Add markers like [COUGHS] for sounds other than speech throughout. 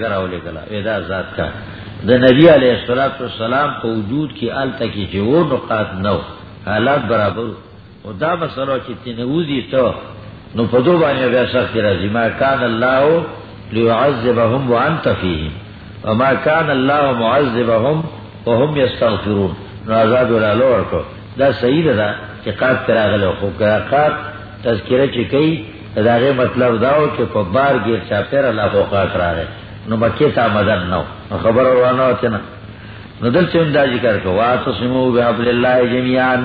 کراولے گلا ودا ذات کا۔ دا نبی علیہ الصلوۃ والسلام کو وجود کی ال تک کی وہ نقاط نو، حالات برابر۔ او دا مسلو کی تنوزی تو، نو پدو باندې بیا سخت راځي ما کان الله ليعذبهم وانت فيهم وما كان الله معذبهم وهم يستغفرون نو عذاب ولا لور کو دا صحیح دا کہ قات کرا غلو خو کرا قات تذکرہ چ کئی داغه مطلب داو کہ په بار گیر چا پیر الله کو قات را ہے نو مکی تا مدن نو؟ خبر ورانه وتنا نو دل چون دا ذکر کو وا تسمو بحبل الله جميعا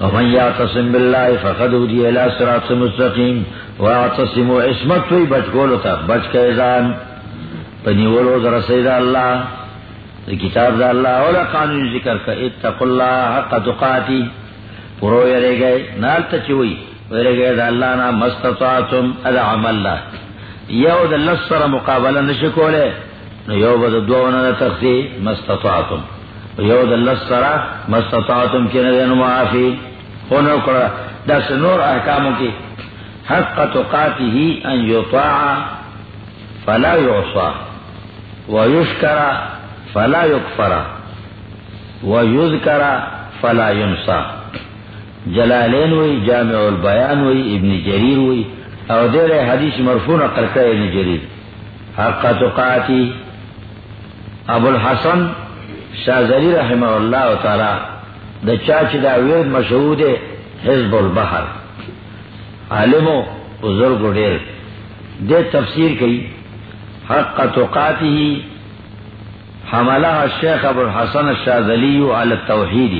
ومن يعتصم بالله فقد هدي الى صراط مستقيم واعتصموا عصمت وي بچ گولو تا، بچ کے ازان. پنی ولو در سید اللہ. کتاب دا اللہ اولا قانون ذکر کا اتقوا اللہ حق تقاتی. پرو یرے گئے، نال تچوئی ویرے گئے دا اللہ نا مستطاعتم، ادا عمل اللہ یو دا لسر مقابلہ نشکولے نو یو با دا دوونا دا تختی مستطاعتم یو دا لسر مستطاعتم کی ندین معافی. خونو کرا دا سنور احکامو کی حق تقاتی ان یطاع فلا یعصا ویشکر فلا یکفر ویذکر فلا ینسا. جلالین وی، جامع البیان وی، ابن جریر وی او دیر حدیث مرفون قرقہ ابن جریر. حق تقاتی ابو الحسن شاہزری رحمہ اللہ تعالی، دا چاچ دا وید مشہود حزب البحر. عالمو بزرگ دیر. دے تفسیر کی حق تقاتی حملہ الشیخ ابو الحسن الشاذلی علی التوحید.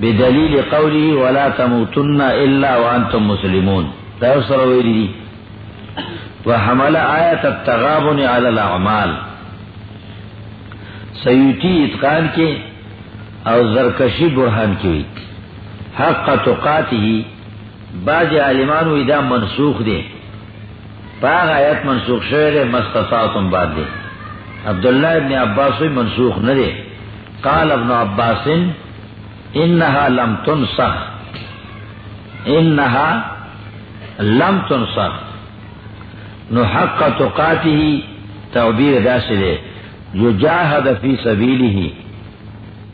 بدلیل قولی ولا تموتن الا وانتم مسلمون. تفسر ویلی وحمل آیت التغابن علی الاعمال. سیوتی اتقان کے اور زرکشی برہان کی ہوئی حق تقاتی باج عالمان و ادا منسوخ دے پاگ آیت منسوخ شعر مستطاعتم بعد دے عبداللہ ابن عباس ہوئی منسوخ نہ دے قال ابن عباس انہا لم تنسخ. انہا لم تنسخ نو حق تقاتی تعبیر داسے دے جو جاہد فی سبیلی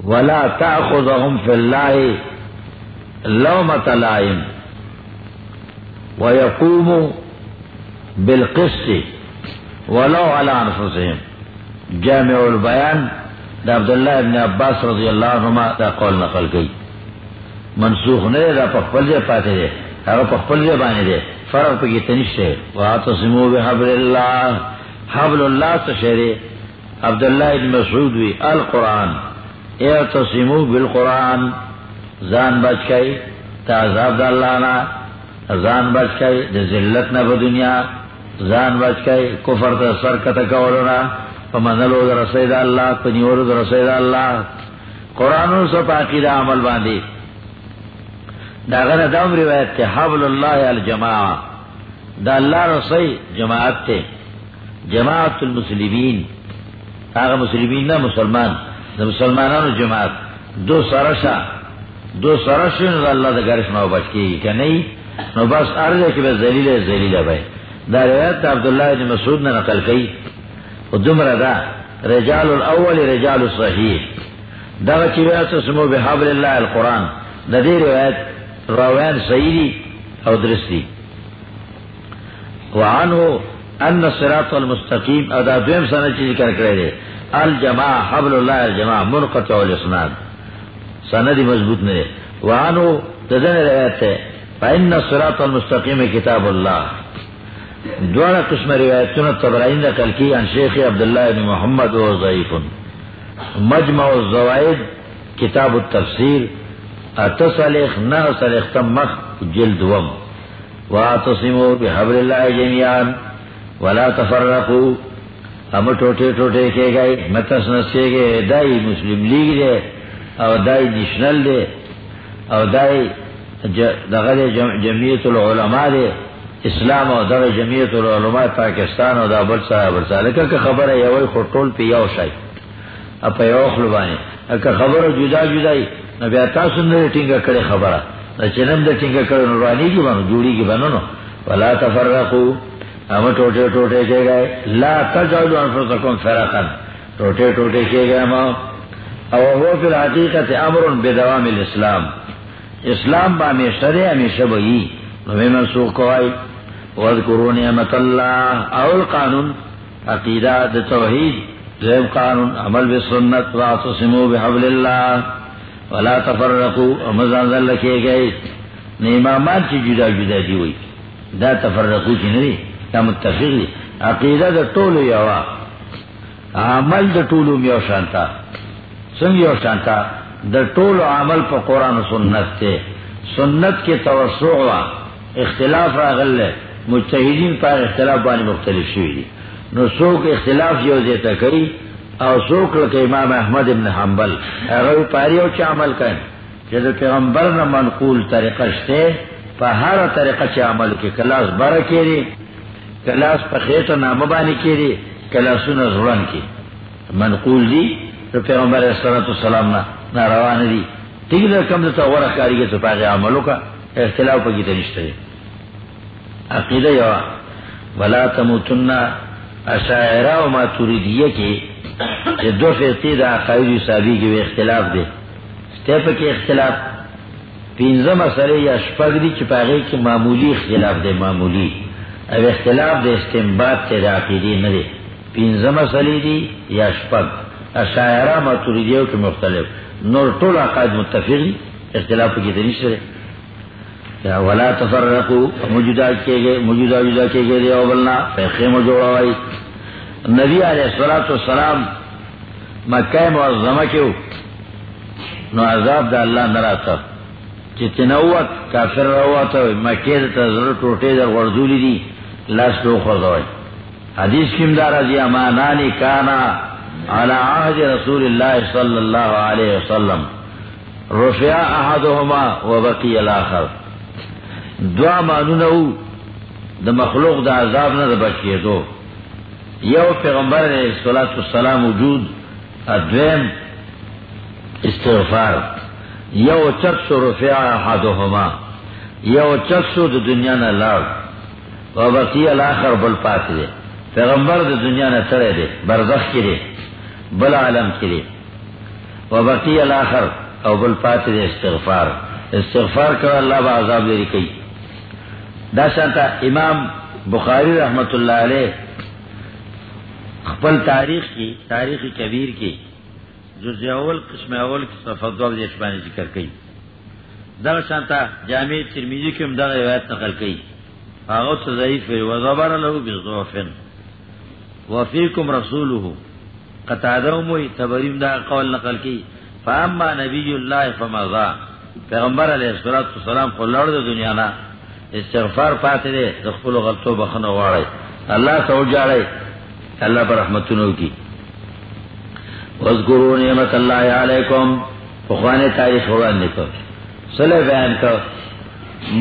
ولا تأخذهم في الله لومة لائم. ويقوم بالقسط ولو على أنفسهم جامع البیان دا عبداللہ ابن عباس رضی اللہ عنہ دا قول نقل گئی منسوخ نے دا پخپل جے پاتے دے. اگر پخپل جے بانے دے فرق پہ کی تنش ہے وَاعْتَصِمُوا بِحَبْلِ اللَّهِ. حبل اللہ تشہرے عبداللہ ابن مسعود وی، القرآن. اعتصموا بالقرآن. زان بچ کئی تا عذاب دا اللہ نا زان بچ کئی دا ذلت نا دنیا. زان بچ کئی کفر تا سرکت کولونا پمنلو در رسید اللہ پنیورو در رسید اللہ قرآن سو پاکی دا عمل باندی دا غنہ دام روایت تے حبل اللہ الجماع دا اللہ رسی جماعت تے جماعت المسلمین. آغا مسلمین نا مسلمان دا مسلمانانو جماعت. دو سرشا دو سرشا نو دا اللہ دا گرش نو بچ کی کہ نہیں نو بس ارزے کہ بس زلیل زلیل بھائی. دا روایت دا عبداللہ بن مسعود نے نقل کی و دمر دا، رجال الاول رجال الصحیح. دا چی روایت سمو بحبل اللہ القرآن. دا دی روایت روایت صحیح او درستی وعنو ان الصراط المستقیم ادا دویم سنہ چیز کر کرے دے الجماع، حبل اللہ الجماع، منقطع الاسناد. سندی مضبوط نے وعنو تدن روایت ہے فإن الصراط المستقیم کتاب اللہ دوارا قسم روایتون تبرائن نقل کی عن شیخ عبداللہ بن محمد و ضعیف مجمع الزوائد، کتاب التفسیر اتسلیخ نہ سلیخ تمخ جلد وم. واتصموا بحبل اللہ جميعا ولا تفرقوا ہم ٹوٹے ٹوٹے کے گئے، متس نسے گئے، دائی مسلم لیگ دے، او دائی نیشنل دے، او دائی دغل جمعیت العلماء دے. اسلام او در جمعیت العلماء، پاکستان او دا بل صاحب بل صاحب لکر خبر ہے یوی خورطول پی یو شای. اپا یو خلوبانی اکا خبر جدا نو بیا جدای نبی اتا سندر ٹنگا کڑی خبر چنم در ٹنگا کڑی نروانی کی بانو جوڑی کی بانو نو. ولا تفرقو. ہم ٹوٹے ٹوٹے کے گئے لا تجعلوا انفسکم فرقا. ٹوٹے ٹوٹے کے گئے ہم او وہ پھر حقیقت امر بدوام الاسلام. اسلام با ہمیشہ دے ہمیشہ بئی نمی منسوخ کوئی وذکروا نعمت اللہ اول قانون عقیدہ توحید. زیب قانون، عمل بسنت واعتصموا بحبل اللہ ولا تفرقوا ومزان ذل لکے گئے. نیمامان چی جدا جدا جی دی ہوئی دا تفرقو چی ندی. دا متفق دی. عقیدہ دا طولو یوا عمل دا طولو میو شانتا. سنگ یو شانتا. دا طولو عمل پا قرآن و سنت تے. سنت کے توسع وا. اختلاف راغل لے. مجتہدین پا اختلاف بانی مختلف شوی دی. نو سوک اختلاف یو دیتا کری. او سوک لکا امام احمد ابن حنبل. اگر پاری او چا عمل کن جد پیغمبر نا منقول طریقہ شتے پا ہر طریقہ چا عمل کی کلاس برا کیری کلاس پا خیط نام بانی کیری کلاسو نا زران کی منقول دی تو پیغمبر صلی اللہ علیہ نا نا روان دی تیگ در کم دتا غور اکاری گی تو پاگی عملو کا اختلاف پا گیتا نشتا دی. عقیدہ یوا ولا تموتن اشاعرہ و ما توریدیہ کی دو فرقی دا عقائد صحابی کی اختلاف دے. تیپ کے اختلاف. پینزم اثر یا شپگ دی چپاگی کی معمولی اختلاف دے، معمولی. اب اختلاف دے استنباد تے دا عقیدی ندے پینزم اثری دی یا شپگ. اشاعرہ ما توریدیہ کی مختلف. نور طول عقائد متفق دی، اختلاف کی دنیش دے. ولا تفرقو، موجودہ گئے، موجودہ جدا کے گئے دے بلنا فیخے میں جوڑا وائی. نبی علیہ السلام مکہ معظمہ کیوں؟ نو عذاب دا اللہ نرا تھا چتنوت کافر روا تھا مکہ دا تزر ٹوٹے در غرزولی دی، لاس دو خوزوائی حدیث کم دارا دی امانانی کانا على عهد رسول الله صلى الله عليه وسلم. رفع احدهما وبقي الاخر. دعا مانونو دا مخلوق دا عذاب نہ دا بچے دو. یو پیغمبر علیہ الصلوۃ والسلام وجود، ادویم استغفار، یو چت رفع احدهما، یو چت دا دنیا نہ لار وبقي الاخر بل پات دے پیغمبر دا دنیا نہ ترے دے برزخ کی دے بل عالم کی دے وبقي الاخر او بل پات دے استغفار. استغفار کر اللہ با عذاب لے کئی دا شانتا امام بخاری رحمت اللہ علیہ خپل تاریخ کی، تاریخ کبیر کی جو اول، قسم اول کی صفت یشبانی ذکر کئی. دا شانتا جامع ترمیزی کی امداد روایت نقل کئی. آغوت ضعیف ہے وزبر له بضعفن. وفیکم رسوله قطادہ موی تبریم دا قول نقل کی فاما نبی اللہ فمضا. پیغمبر علیہ السلام کو لڑ دے دنیا نا استغفار پاتے دے دخل و غلطو بخنو وارے اللہ سو جاڑے اللہ پر رحمتنو کی. وذکروا نعمت اللہ علیکم. فخوانے تاریخ ہوگا نکو. صلح بیان کر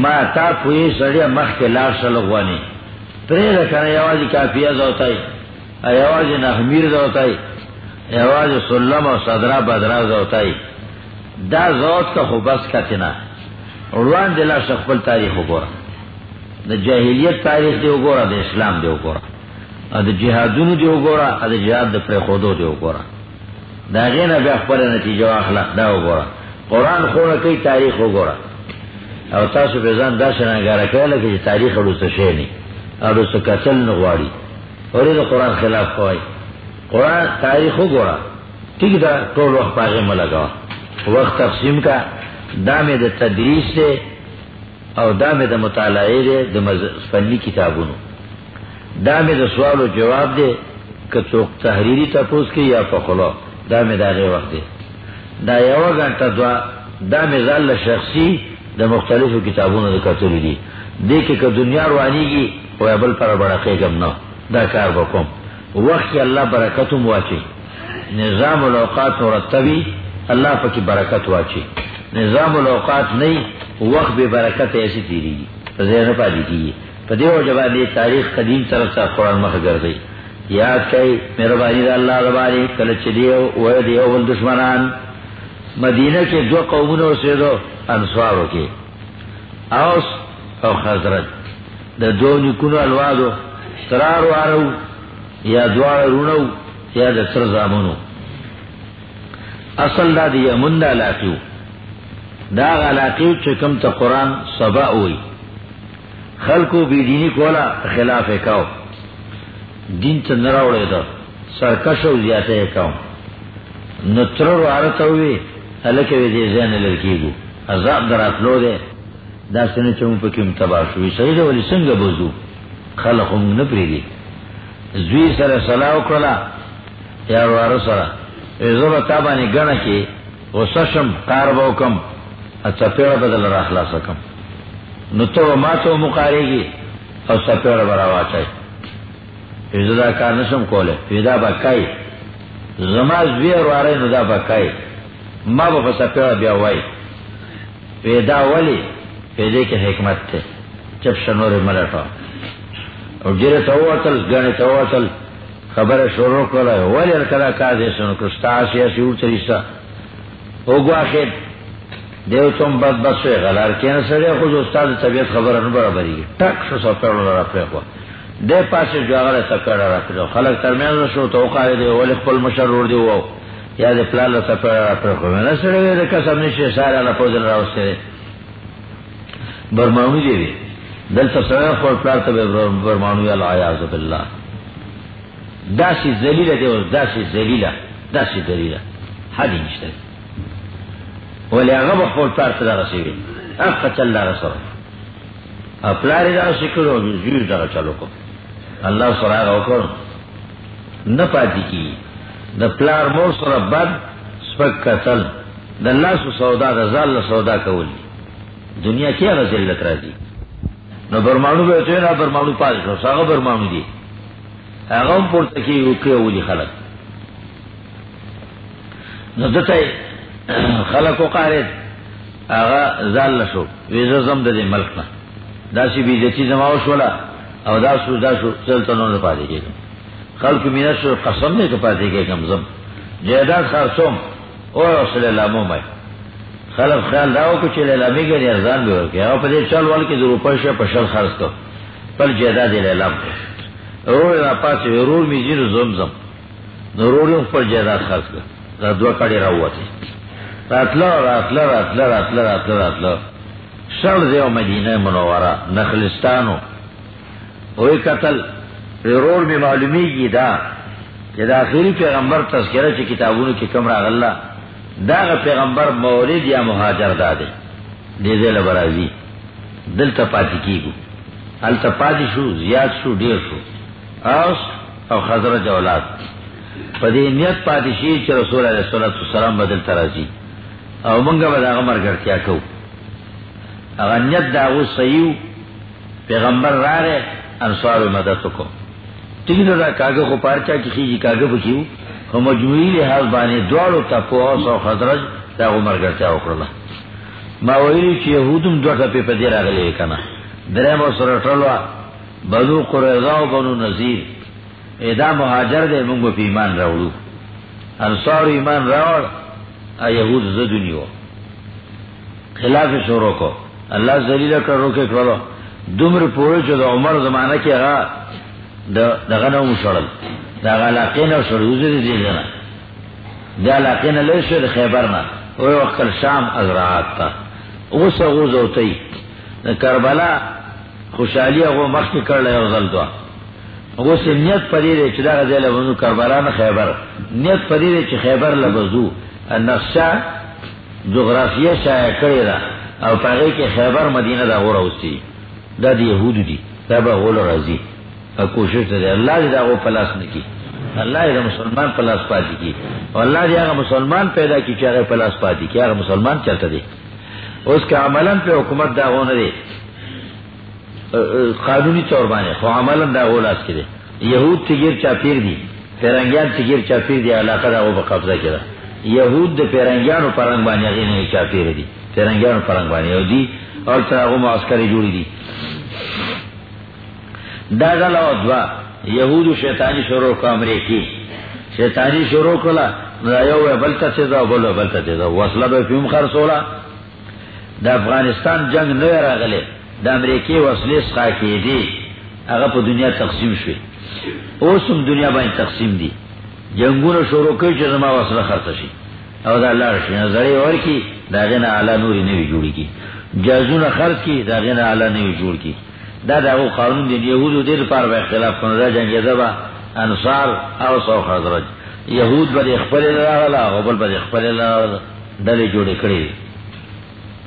ما تا پوئی سڑیا مخ کے لار سلغوانی پرے رکھنے یوازی کافیہ زوتائی. یوازی نحمیر زوتائی. یوازی سلم و صدرہ بدرہ زوتائی. دا زوت کا خوبس کا تنا روان دلا شخبل تاریخ ہو گورا دا جاہلیت تاریخ دے گورا دا اسلام دے گورا دا جہادون دے گورا دا جہاد دا پر خودو دے گورا دا غینا بے اخبر نتیجہ اخلاق دا گورا قرآن خورا کئی تاریخ ہو گورا او تاسو بیزان دا شنگارا کہلا کہ تاریخ اڑو سا شینی اڑو سا کتل نغواری اور دا قرآن خلاف خواہی قرآن، تاریخ ہو گورا ٹھیک دا طول وقت پاگے ملگا وقت تقسیم کا دام دا تدریس سے او دام دا مطالعے دے دا فنی کتابونو. دام دا سوال و جواب دے کچوک تحریری تپوس کی یا پخلو دام دا غیر وقت دے دا یو گھنٹہ دعا دام زال شخصی دا مختلف کتابونو دا کتولی دی دیکھے کہ دنیا روانی گی وہ ابل پر بڑا قیگم نو دا کار بکم وقت کی اللہ برکتم واچی نظام الاوقات مرتبی اللہ پکی برکت واچی نظام الاوقات نہیں وقت بے برکت ایسی تیری گی زیر پا دی کی پدیو جبان دی تاریخ قدیم طرف تا قرآن مخ گردی یاد کئی مہربانی اللہ ربانی کلچ دیو وی دیو بل دشمنان مدینہ کے دو قومنوں سے دو انسواروں کے اوس او خزرت دا دو نکونو الوادو ترار وارو، یا دوار رونو، یا دسر زامنو. اصل دا دی امن دا علاقیو دا علاقیو چکم تا قرآن سبا ہوئی خلقو بی دینی کولا، خلاف کاؤ دین تا نراوڑے دا سرکشو زیادہ کاؤ نترر وارتا ہوئی حلکوی دی زین لرکی گو. عذاب در اطلو دے. دا سنے چون پا کم تباشوی صحیح دا ولی سنگ بزو. خلقو منگ نپری دی زوی سر سلاو کلا یا روارو سر ایزو تابانی گنا کی غصشم کار باوکم اچھا پیڑ بدل را اخلاصکم نو تو ما تو مقاری گی او سپیڑ برا واچائی. ایزو دا کار نشم کولے. ایدا بکائی زما زوی روارے نو دا بکائی ما با سپیڑ بیاوائی پیدا ولی پیدے کے حکمت تھے جب شنور ملٹا. اور جرے توتل گنے توتل خبر شروع کرا ولی کلا کا دے سن کرستا آسیا سی او تریسا او گواخید دیو تم بد بد سوئے غلار کین سرے خود استاد طبیعت خبر انو برابری گی. ٹک شو سو پیڑو لرا پریخوا دے پاسے جو اگر سپیڑ را پریخوا خلق ترمیان شو تو قائد دے، ولی خپل مشرور دی وو یا دے پلال سپیڑ را پریخوا میں نسرے وی دے کسم نشے سارے اللہ پوزن را استے دے. برمانو دی دی دل تصویر خور پلار تب برمانو یا العیاض باللہ. داسی زلیلہ دے اور داسی زلیلہ داسی زلیلہ حدی نشتے دے ولی اغب خور پلار تب رسیوی اب قچل دا رسول اب پلاری دا رسی کرو جویر دا چلو کو اللہ سر آگا وکر نپا دی کی دا پلار مور سر بد، سپک قتل دا اللہ سو سودا دا زال سودا کولی دنیا کیا ذلت راضی نہ برمانو بیٹھے نہ برمانو پاس کرو ساگا برمانو دی اغم پورتا کی اوکے اولی خلق نہ دتے خلق و قارد آغا زال لشو ویزا زم دے ملک نا. دا سی بیزتی زماو شولا او دا سو دا سو سلطنوں پا دے گے خلق مینت شو، قسم نے کپا دے گے کم زم جیداد خارسوم او رسول اللہ مومائی خلق خیال داو کو چلے لامی گئی ارزان بھی ہوگی او پدے چل وال کی ضرور پرشا پشل خرس کو پر جیدہ دے لے لام رور را پاس رور می زیر زمزم ضروری پر جیدہ خرس کو را دو کڑی را ہوا تھی راتلا راتلا راتلا راتلا راتلا راتلا شر دیو مدینہ منورہ، نخلستانو. ہوئی قتل رور میں معلومی کی دا، کہ دا آخری پیغمبر تذکرہ چی کتابونو کی کم راغ اللہ. داغ پیغمبر مولد یا مہاجر دادے دے. دے لبرازی دل تپاتی کی گو. ال تپاتی شو، زیاد شو، دیر شو. اوس او خضرج اولاد. پدی نیت پاتی شی چی رسول علیہ السلام بدل ترازی او منگا با داغ مرگر کیا کو. اگا نیت داغو سیو، پیغمبر را رے انصار مدد کو. تین دا کاغذ کو پارچا کی خیجی کاغذ بکیو مجموعی لحاظ بانے دوارو تا پوہاس و خدرج تا عمر گرچا اکرلا. ما ویلی چی یهودم دو تا پی پدیر آگلی کنا. درم و سرطلوا بنو قرضا و بنو نظیر ایدا مہاجر دے، منگو پی ایمان راولو. انصار ایمان راول ا یهود زدونی خلاف شورو کو۔ اللہ زلیل کر روکے کرلو دمر پوری چو دا عمر زمانہ کی اغا دا غنو مشورل دا علاقین او شروع دی دی جنا دا علاقین لے شو خیبر نا او وقت شام ازراعات تا۔ او سو غوز او اوتی کربلا خوشحالی او مخ کی کر لے او زل دوا او سے نیت پدی دے چدا غزل ونو کربلا نا خیبر۔ نیت پدی دے چ خیبر لبزو۔ النقشہ جغرافیہ شائع کرے دا او پاگے کے خیبر مدینہ دا غور اوستی دا دی یہود دی دا با غول رازی کوشش دے اللہ دے دا پلاس نے کی اللہ دے مسلمان پلاس پاتی کی اور اللہ دے اگر مسلمان پیدا کی چاہے پلاس پاتی کی اگر مسلمان چلتا دے اس کے عملاً پہ حکومت دا غو نہ قانونی طور بانے خو عملاً دا غو لاس کے دے یہود تگیر چاپیر دی پیرنگیان تگیر چاپیر دی علاقہ دا غو بقبضہ کرا یہود دے پیرنگیان و پرنگ بانی یعنی یعنی اغین چاپیر دی. پیرنگیان و پرنگ بانی دی اور ترا غو معسکری جوڑی دی. دادا دوا یہود و شیطانی شروع کا امریکی شیطانی شروع کلا یو بلتا سے دا بولو بلتا سے وصلہ بے فیوم خرسولا دا افغانستان جنگ نو راغلے دا امریکی وصلی سخا کی دی هغه په دنیا تقسیم شوی اوس هم دنیا باندې تقسیم دي جنگونه شروع کوي چې زما وسره خرڅ شي. او دا الله شي. نظر ورکی دا غنه اعلی نوري نه جوړی کی جازونه خرڅ کی دا غنه اعلی نه جوړ کی دا دا قانون دی يهودو دې لپاره به اختلاف کنه دا جنگ زبا انصار او سو خزرج يهود به خپل لاله او بل به خپل لاله دلې جوړې کړې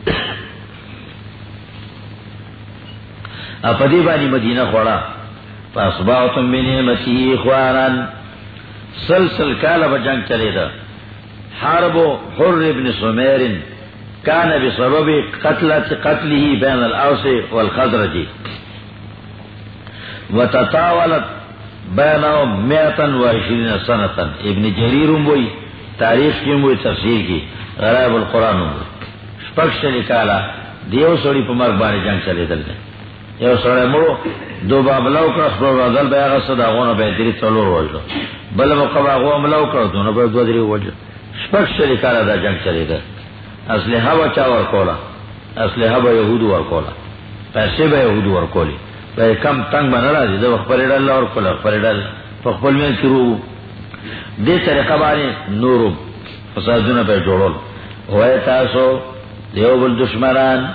[COUGHS] اپدی بانی مدینہ خوڑا فاسباؤتم بنعمتی اخوانان سلسل کالا بجنگ چلے دا. حرب حر ابن سمیر کان بسبب قتلت قتله بین الاوس والخضرج. وتطاولت بینهم میتا و عشرین سنتا. ابن جریر بوئی، تاریخ کی بوئی، تفسیر کی. غرائب القرآن بوئی. شپکش لکالا دیو سوڑی پا مرگ بانی جنگ چلے دل دیں یو سڑے مرو، دو بابلاو کر خبر رضل بیا غصد آغونا بیا دری تلور وجلو بل مقب آغو املاو کر دونو بیا دو دری وجلو شپک شلی کارا دا جنگ چلی دا اصلی حبا چا ورکولا اصلی حبا یهودو ورکولا پیسے با یهودو ورکولی بیا کم تنگ با نرازی دا وخبر ڈال ورکولا وخبر ڈال فخبر میں کرو دے طریقہ بانی نورو فسادونا پہ جوڑول ہوئے تاسو دیو بل دشمنان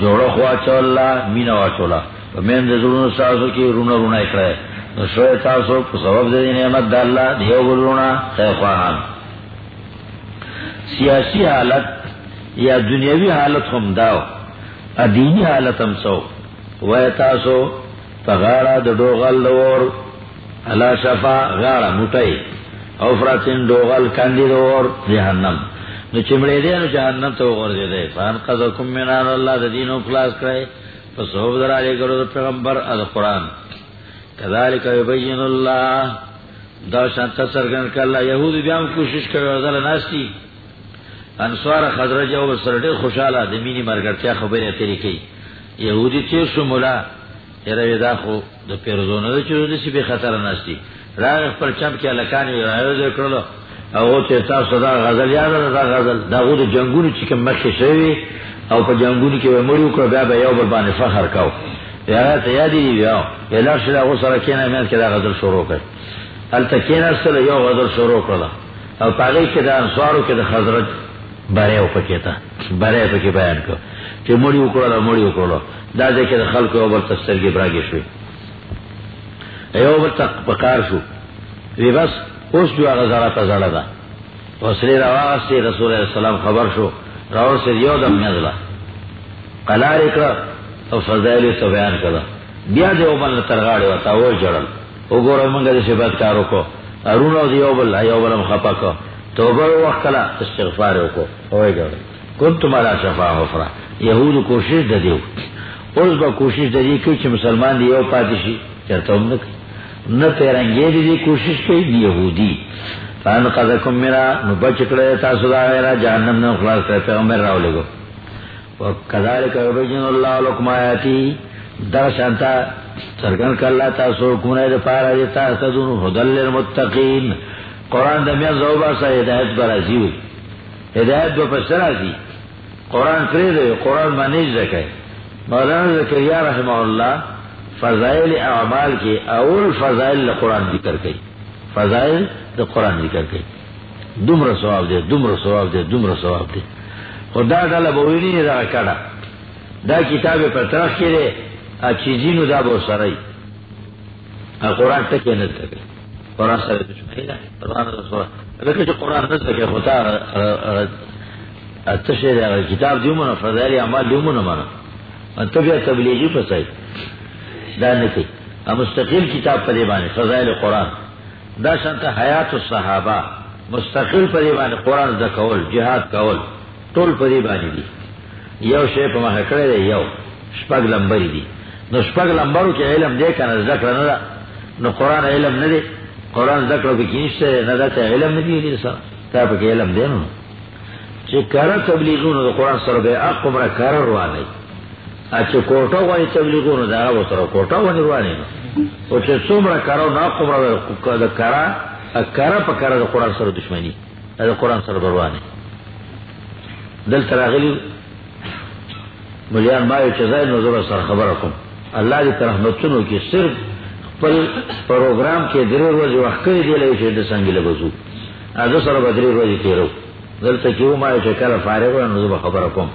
جوڑو خوا چولا مینا وا چولا مین دے زرون ساسو کی رونا رونا اکڑے نشوئے تاسو سبب دے نعمت دا اللہ دیو بل رونا سیاسی حالت یا دنیاوی حالت ہم داو، ادینی حالت ہم سو وے تاسو پغارا دا دوغل دور علا شفا غارا مٹائی اوفراتن دوغل کاندی دور جہنم نو چمڑے دے نو جہنم تو غور دے دے فان قذکم من اللہ دا دینو خلاص کرے فصحب در آلے کرو دا پیغمبر از قرآن. کذالک یبین اللہ دا شانتا سرگن کر یہود بیام کوشش کرو ازال ناستی انسوار خضرج او سرڈے خوشحالا دمینی مرگرتیا خبری تیری کئی یہودی تیر شو، مولا. ایروی دا خو دا پیرزونه دا چیزو دسی بی خطر ناستی راغ پر چمپ کیا لکانی رایو دے کرلو او ته تاسو دا غزل یاد دا غزل. دا غو د جنگونو چې کوم شوی او په جنگونو کې مړیو کړ بیا به یو بل باندې فخر کاو یا ته یاد دی بیا. سره مې کې دا غزل شروع کړ ال سره یو غزل شروع کړل او پاره کې دا انصارو کې د حضرت او پکې تا پکې بیان کړ چې دا ځکه د خلکو او بل تفسیر کې براګې بل تک پکار شو. وی بس جو دا رسول خبر شو. راو سے دم قلار او فضائل تو بیان کرا بیا دیو بل ترغاڑی و تا وہ جڑل او گورا منگا دیسی بدکارو کو ارون او دیو بل ایو بلم خپا کو توبہ وقت کلا استغفار کو ہوئے جڑل کن تمہارا شفا حفرا یہود کوشش دا دیو اس با کوشش دا دیو کیونچہ مسلمان دیو پاتشی چرتا ہم نکی نہ تیرنگے دی، کوشش کی یہودی فان قذکم میرا نو بچ کڑے تا سدا میرا جہنم نے خلاص کرے پیغمبر راو لے گو وکذالک در شانتا سرگن کلا تا کنے پارا دیتا تدون للمتقین قرآن دمیا زوبا سا ہدایت برازی ہوئی. ہدایت بو پسرا دی قرآن کرے دے، قرآن مانیج رکھے. مولانا زکریہ رحمہ اللہ فضائل اعمال کے اول فضائل قرآن ذکر گئی فضائل دا قرآن ذکر گئی دمر ثواب دے، دمر ثواب دے، دمر ثواب دے. خدا ڈالا بوینی دا کڑا دا کتاب پر ترخ کے دے چیزی نو دا بو سرائی قرآن تک نہ تک قرآن سر دشمنی قرآن نہ تک خدا اتشے کتاب دیو منا فضائل اعمال دیو منا منا انتبیہ تبلیغی پسائی دا نکی مستقل کتاب پر دیبانی فضائل قرآن. دا شانتا حیات الصحابہ مستقل پر دیبانی قرآن دا کول جہاد کول. طول پر دیبانی دی یو شے پا محکڑے دے یو شپگ لمبری دی نو شپگ لمبرو کی علم دے کنا ذکر ندا نو قرآن علم ندے قرآن ذکر کی کنشتے ندا تا علم ندی دی سا تا پا علم دے نو چی کرا تبلیغون دا قرآن سر بے اقم را کرا روانی اچھا کوٹا وانی تبلیغون دا غا سر کوٹا وانی روانی نو او چی سومرا کرا نا اقم را دا کرا کرا پا کرا دا قرآن سر دشمنی دا قرآن سر بروانی دل تراغلی ملیان مایو چیزای نظر سر خبر خبرکم اللہ کی طرف نتنو کی صرف پل پروگرام کے درے روزی وقت کری دے لیے چھے دسنگی لبزو ازو سر بدری روزی تیرو. دلتا کیو مائی چھے کل فارغ ہوئے خبر کم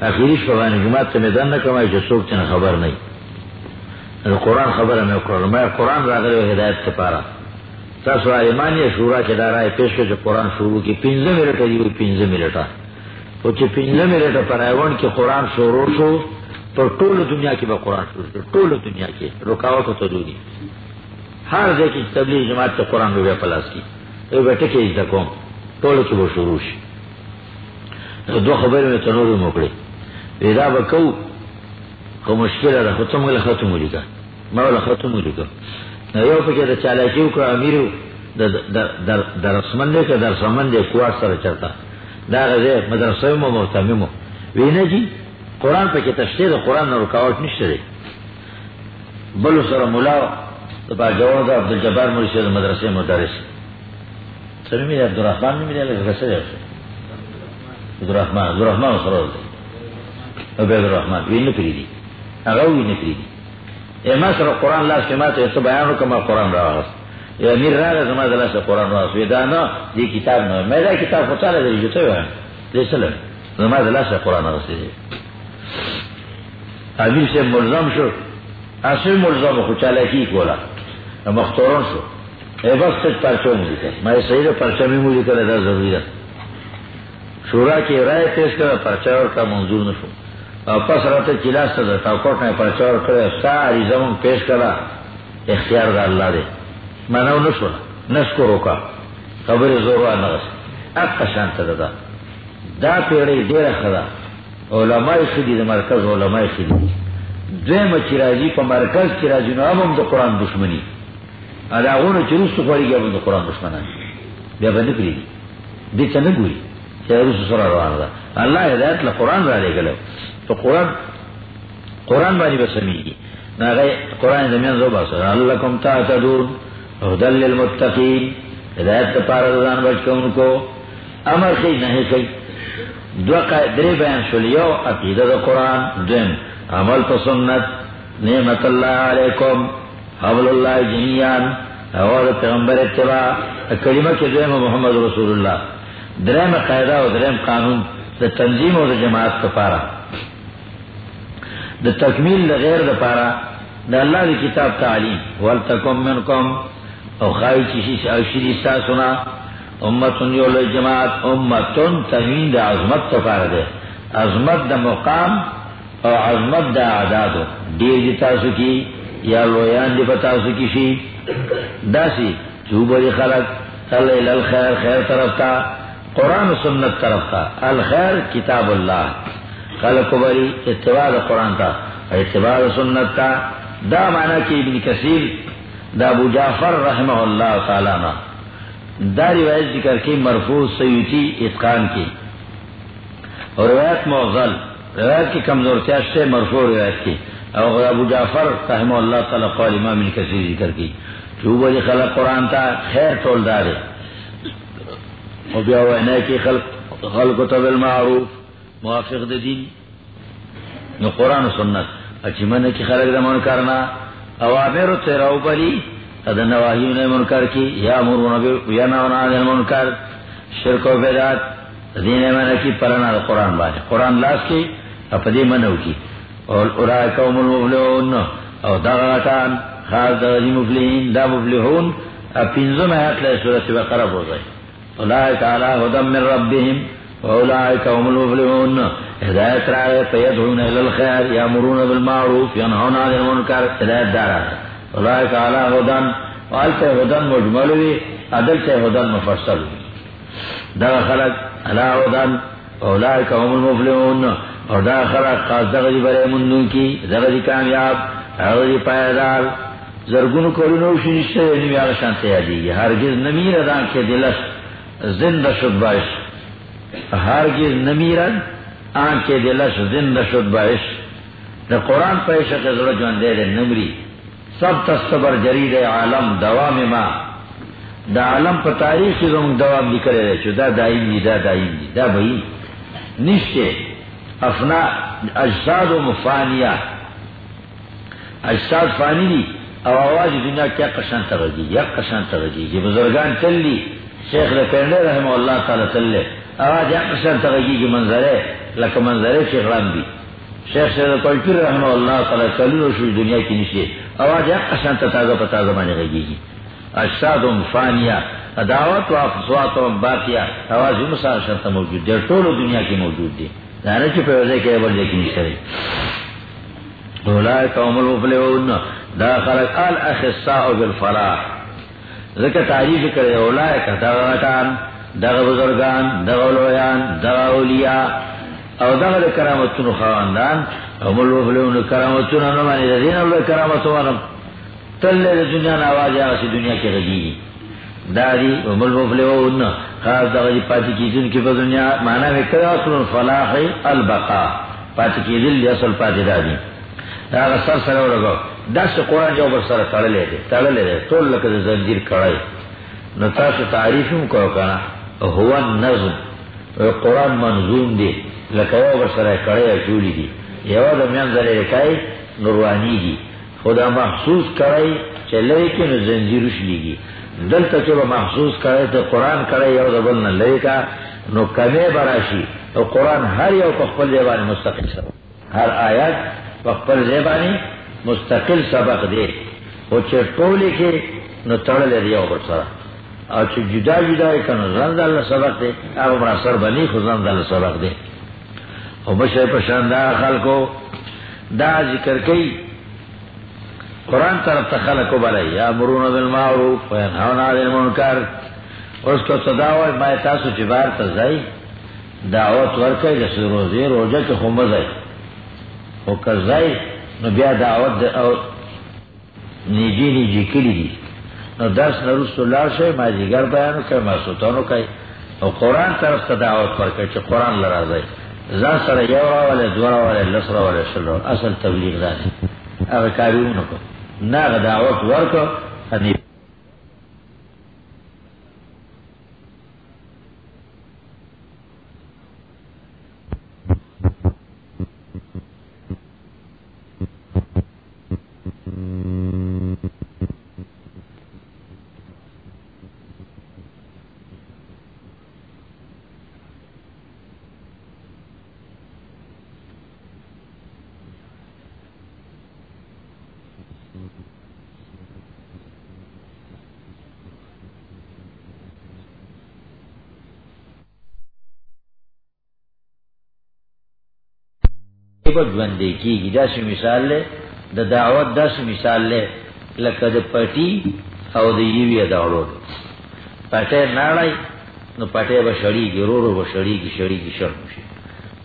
اخیریش پوانی جماعت تے میدان نکمائی چھے سوک چن خبر نہیں قرآن خبر میں اکرل میں قرآن را گلے ہدایت تے پارا تاسو ایمان شورا چھ دارا پیش کے قرآن شروع کی پینزے ملٹا دیوی پینزے ملٹا وہ چھ پینزے ملٹا پر ایوان کی قرآن شروع شو تو ٹول دنیا کی با قرآن شروع شو ٹول دنیا کی رکاوٹ تو دونی ہر دے کی تبلیغ جماعت تو قرآن بے پلاس کی تو بیٹے کے اجدہ کون ٹول کی وہ شروع شی دو خبر میں تنور موکڑے ویدا با کو کو مشکل ہے ختم گل ختم ہو لکھا مولا ختم ہو لکھا یو پکے دا چالاکیو کا امیرو د در رسمندے کا در سمندے کوار سر چرتا دا غزے مدرسوی مو محتمیمو وینا جی؟ قرآن پہ تفسیر قرآن نہ رکاوٹ نشتے دے بلو سر ملا تو پا جواب عبد الجبار مرشد مدرسے مدرس سر میرے عبد الرحمان نہیں ملے لگا کسے جائے عبد الرحمان عبد الرحمان سرور دے عبد الرحمان وی نپری دی. اگو وی نپری دی. اے ما سر قرآن لاس کے ماتے تو بیانو کما قرآن را آغاز یا امیر را رہا زمان دلہ سے قرآن را آغاز ویدانا دی کتاب نو میں دا کتاب خطالہ دے جو تو ہے دے سلم زمان دلہ سے قرآن آغاز دے امیر سے ملزم شو. اصل ملزم خو چالا کی کولا مختورن شو. اے بس تک پرچو مجھے کر میں صحیح پرچہ میں مجھے کر ادا ضروری ہے شورا کی رائے پیش کر پرچہ اور کا منظور نہ شو. اور پس رہتے چلاس تا در تاکوٹ نے پرچہ اور کرے ساری زمان پیش کرا اختیار دا اللہ دے میں نو نشو نس کو روکا۔ خبر زوروا نغس اک شانت دا دا پیڑی دیر خدا۔ علماء خدی دا مرکز علماء خدی دویم چرازی پا مرکز چرازی نو امم دا قرآن دشمنی۔ ادا غونو چروس تو خوری گیا دا قرآن دشمنان۔ بیا بند کری دی چا نگوری چا سر روان دا۔ اللہ ہدایت لقرآن را لے گلو۔ تو قرآن قرآن بانی بسمی گی نا غی قرآن زمین زو باسر اللہ کم تا تدون اہدل للمتقین، ہدایت تا پارا دان بچ کن کو۔ امر خی نحی خی۔ دو دری بیان شلیو عقیدہ دا قرآن دین عمل تو سنت، نعمت اللہ علیکم حبل اللہ جنیان اور پیغمبر اتباع، کلمہ کے دیم محمد رسول اللہ۔ درم قاعدہ و درم قانون دا تنظیم و دا جماعت کا پارا۔ دا تکمیل دا غیر دا پارا، دا اللہ دی کتاب تعلیم۔ والتکم منکم او خواہی چیسی سے اوشیدی سا سنا امتن یو لئی جماعت امتن تمین دا عظمت تو پارا دے. عظمت دا مقام او عظمت دا عدادو دیر دی تاسو کی، یا لویان دی پتاسو کی شی. دا سی چوب دی خلق تلیل الخیر، خیر طرف تا، قرآن و سنت طرف تا. الخیر کتاب اللہ. خلق بری، اتباع قرآن تا. اتباع سنت تا. دا معنی کی ابن کثیر دا ابو جعفر رحمہ اللہ تعالی نا. دا روایت ذکر کی مرفوع سیوتی اتقان کی. اور روایت موغل روایت کی کمزور تیاش سے مرفوع روایت کی. اور ابو جعفر رحمہ اللہ تعالی قول امام ابن کثیر ذکر کی. جو بجے خلق قرآن تا خیر طول دارے. اور بیا وینے کی خلق خلق طب المعروف موافق دین. نو قرآن و سنت. اچھی من کی خلق دا منکر نا اوامر تیراو بلی ادن نواہی نے منکر کی، یا مرون یا نونا دن منکر شرک و بیدات دین من کی پرنا دا قرآن بانے۔ قرآن لاس کی اپدی منو کی۔ اور اولائے قوم المفلحون او دا خاص دا غزی مفلحین، دا مفلحون اپینزو میں حق لے سورت بقرب ہو گئے اولائے تعالی، ہدم من ربهم اولائے قوم المفلحون ہدایت رائے فیدعون الالخیر یامرون بالمعروف ینہون عن المنکر ہدایت دارا ہے اولائے تعالی ہدن والتے ہدن مجمل ہوئی عدل سے ہدن مفصل ہوئی دا خلق علا ہدن اولائے قوم المفلحون اور دا خلق خاص دغدی جی برے مندون کی دغدی جی کامیاب دغدی جی پایدار زرگون کولی نوشی نشتے نمی یعنی آغا شانتے یادی ہرگز نمیر ادان کے دلس، زندہ شد باش ہرگز نمیرن آن کے دلس زندہ شد باش دا قرآن پیشا کے ذرا جوان دے دے نمری. سب تصبر جرید عالم، دوام ما. دا عالم پا تاریخ زمان دوام دی. کرے رہے چو دا دائم دی دا دائم دی دا بھئی نشتے افنا، اجساد و مفانیہ اجساد فانی دی. او آواز دنیا کیا قشان تغجی یا قشان تغجی یہ بزرگان چل لی شیخ لپینڈے رحمہ اللہ تعالی تلے آواز یا قشان تغجی کی منظرے لکہ منظرے شیخ رام دی. شیخ سے کوئی رحمہ اللہ تعالی چلی رو دنیا کی نیچے آواز یا قشان تتازہ پتازہ مانے گئی گی. اجساد فانیہ دعوت و افسوات و باقیہ آواز مسار شرط موجود دے طول دنیا کی موجود دی. دانے چپے وزے کے بل لیکن اس طرح اولائے قوم المفلحون. دا خلق الاخصاء بالفلاح. ذکر تعریف کرے اولائے کا دغتان دغ بزرگان دغ لویان دغ اولیاء او دغ کرامتون خواندان قوم المفلحون کرامتون نمانی دین اللہ کرامتون تلے دنیا نواز آسی دنیا کی غجی داری امل مفلحون خاص دغی پاتی کی دن کی دنیا معنی میں اصل فلاح البقاء. پاتی کی دل دی اصل پاتی دادی دا سر سر اور لگو دس قرآن جو بر سر کڑ لے دے تڑ لے دے تول لک زنجیر کڑائی نتا سے تعریف ہم کرو کنا ہوا نظم قرآن منظوم دی. لکو بر سر کڑے جولی دی. یو دا میان ذرے رکائی نروانی دی. خدا محسوس کڑائی چلے کہ نو زنجیرش لیگی دل تک محسوس کرے تو قرآن کرے یو دبل نہ لے کا نو کمے براشی تو قرآن ہر یو پخپل زیبانی مستقل سبق. ہر آیت پخپل زیبانی مستقل سبق دے وہ چٹولی کے نو تڑ لے دیا اوپر اور چھ جدا جدا ہے کہ زند اللہ سبق دے اب اپنا سر بنی خود زند اللہ سبق دے اور بشر پشان پشاندہ خلقو دا ذکر کئی قرآن طرف تخل کو بلائی یا مرون بالمعروف وینہون عن المنکر. اس کو تداوت مائی تاسو چی چبار تزائی دعوت ورکای جس روزی روجہ کی خمبزائی او کزائی نو بیا دعوت دا او نیجی نیجی کلی دی. نو درس نروس تو لار شای ما جیگر بیانو که ما سوتانو کئی او قرآن طرف تا دعوت پر که چه قرآن لرازه زان سر یو راوالے دو راوالے لس راوالے شل راوالے اصل تبلیغ دانی اگر کاریونو کو ناغ دعوت ورکو خنیب حنیف بندے کی گی دس مثال لے، دا دعوت دس مثال لے لکد پٹی او دا یوی داڑو پٹے ناڑائی نو پٹے با شڑی گی رو رو با شڑی گی شڑی گی شڑ مشی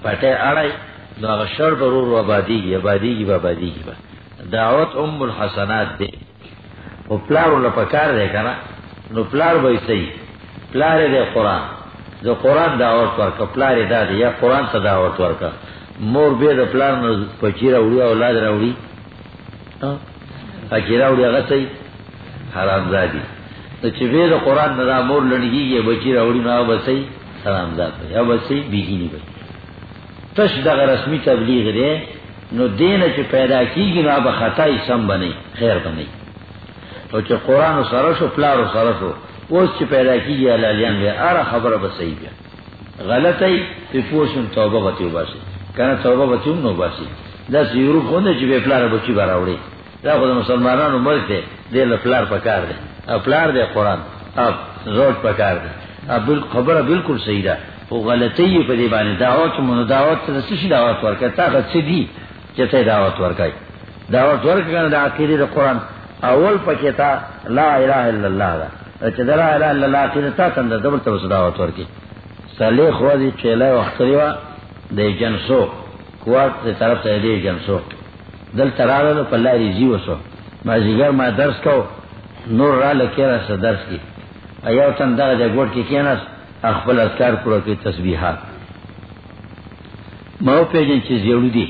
پٹے آڑائی نو اگا شڑ با رو رو آبادی گی آبادی گی با آبادی گی با دعوت ام الحسنات دے او پلارو لپکار دے کنا نو پلار با سی پلار دے قرآن. جو قرآن دعوت ورکا پلار دا دے یا قرآن تا دعوت ورکا مور بے دا پلار نو پچی راوڑی اولاد راوڑی پچی راوڑی اگا سی حرام زادی تو چی بے قرآن ندا مور لنگی گی بچی راوڑی نو آبا سی حرام زاد بھائی آبا سی بیگی نی بھائی تش دا رسمی تبلیغ دے نو دین چی پیدا کی گی نو آبا خطای سم بنی خیر بنی تو چی قرآن و سرشو پلار و سرشو اس چی پیدا کی گی علالیان بے آرہ خبر بسی بیا. غلط ہے پی پوشن توبہ بتیو باسی کنا توبہ بچوں نو باسی دا سیورو خون دے چی پلار بچی بارا اوڑی دا خود مسلمانانو ملک دے دے لپلار پکار دے اب پلار دے قرآن. اب روڈ پکار دے اب خبر بالکل صحیح دا وہ غلطی پہ دے بانی دعوت منو دعوت تا سشی دعوت ورکا طاقت سی دی چتے دعوت ورکای دعوت ورکا کنا دا عقیدی دا قرآن. اول پکیتا لا الہ الا اللہ دا چه لا الہ الا اللہ عقیدی تا تندر دبل تا دعوت ورکی سلیخ وزی چیلے وقت ریوا دے جنسو کوات دے طرف سے دے جنسو دل ترارا دو پلا ریزی وسو. ما زیگر ما درس کو نور را لکیرا سا درس کی ایاو تن دا دے گوٹ کی کیناس اخبر اذکار کرو کی تسبیحات. ماو پیجن چیز یوڑی دی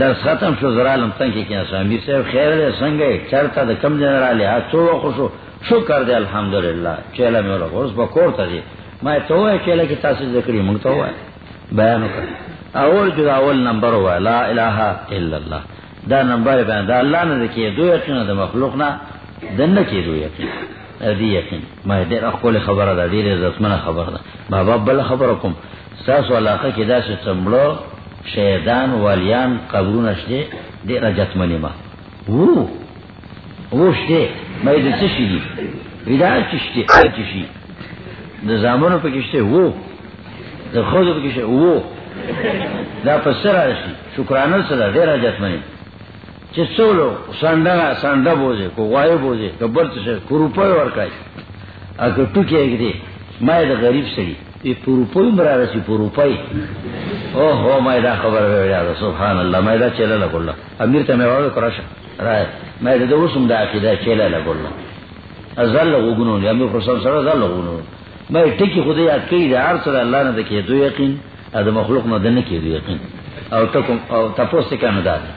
درس ختم شو زرالم تن کی کیناس امیر صاحب، خیر دے سنگے چرتا دے کم جنر آلی آج چو خوشو شکر دے الحمدللہ چیلہ میں اولا اس با کورتا دی میں تو ہے چیلہ کی تاثیر ذکری منگتا ہوا ہے بیان کر. اول جو اول نمبر ہوا، لا الہ الا اللہ. دا نمبر بیان، دا اللہ نے دکھئے دو یقین دا مخلوق نا دن کی دو یقین. دی یقین. ما دیر اخوال خبر دا دیر عزت من خبر دا ما باب بل خبر کم. ساس و علاقہ کی دا سی سمبلو شیدان والیان قبرون اشتے دیر جت منی ما. وو. وو شتے ما دا چشی دی. ویدا چشتی چشی، دا زامنو پا کشتے وو. دا خود پا کشتے وو دا پسر آشتی شکرانل صدا دیر جت منی چسولو سانڈا سانڈا بوزے کو غائب بوزے کو برت سے کو روپے ورکائی اگر ٹوکی ایک دے مائے دا غریب سری یہ پو روپے مرا رسی پو روپے او ہو مائے دا خبر ہے یاد سبحان اللہ مائے دا چیلے لگو اللہ امیر تا میں وارد کراشا رائے مائے دا دوسم دا عقیدہ چیلے لگو اللہ ازال لگو گنون امیر خرسان سر ازال لگو گنون مائے ٹکی خود یاد کئی دا عرص اللہ نا دا کیا دو یقین ادھا مخلوق نا دن کی دو یقین. او تکم او تپوس تکانو دا دا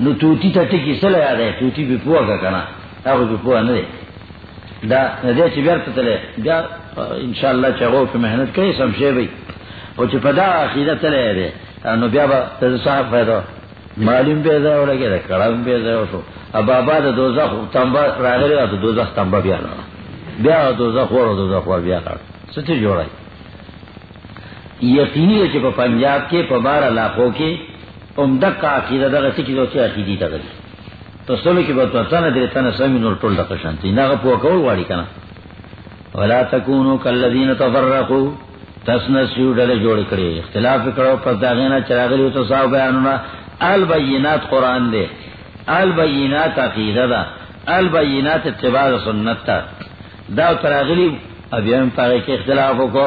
نو توتی تا ٹکی سل یاد ہے توتی بھی پوا کا کنا اگو بھی پوا نہ دا دے چ بیار تلے بیا انشاءاللہ چاغو پہ محنت کئی سمشے بھئی او چ پدا اخیرہ تلے دے نو بیا با تے صاحب فائدہ معلوم بے دا ولا کہ کڑام بے دا تو اب بابا دا دوزخ تمبا راغلی دا دوزخ تمبا بیا نا بیا دوزخ ور دوزخ ور بیا کڑ سچ جوڑائی یقینی ہے کہ پنجاب کے پبار علاقوں کے امدک کا عقیدہ دا غسی کی دوچی عقیدی دا غسی تو سلو کی بات وطانا دیر تانا سمی نور طول دا قشانتی نا غپو کول واری کنا ولا تکونو کاللذین تفرقو. تسنسیو ڈلے جوڑ کرے اختلاف کرو پس داغینا چراغلی تو صاحب بیانونا البینات قرآن دے البینات عقیدہ دا البینات اتباع سنت تا دا تراغلی ابیم یعنی پاگے کے اختلافو کو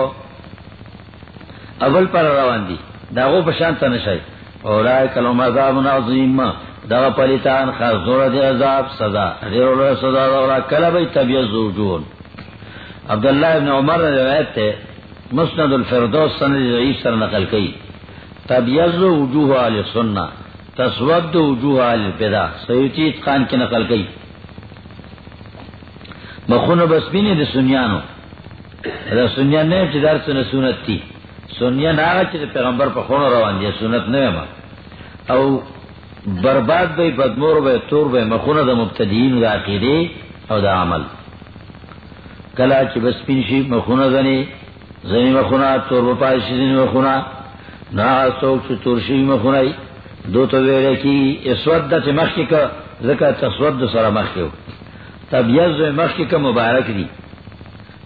اول پر روان دی. دا غو پشانتا نشای اولائک لهم عذاب عظیم. دا پلیتان خاص زور دی عذاب سزا. غیر اللہ سزا دا کلا بی تبیز وجون عبداللہ ابن عمر نے روایت تے مسند الفردوس سند ضعیف سر نقل کی تبیز وجوہ آل سنہ. تسود وجوہ آل پیدا سیوتی اتقان کی نقل کی مخون بس بسبینی دی سنیانو. دا سنیان نیم چی در سن سنت تی. سنیا ناغا چی پیغمبر پا خون روان دیا سنت نوے ما او برباد بے بدمور بے تور بے مخون دا مبتدین دا عقیدے او دا عمل. کلا چی بس پینشی مخون دنی زنی مخونا تور بپایشی زنی مخونا ناغا سوک چی تورشی مخونای دو تو ویلے کی، اسود دا چی مخی کا ذکر تسود دا سر مخیو تب یز مخی کا مبارک دی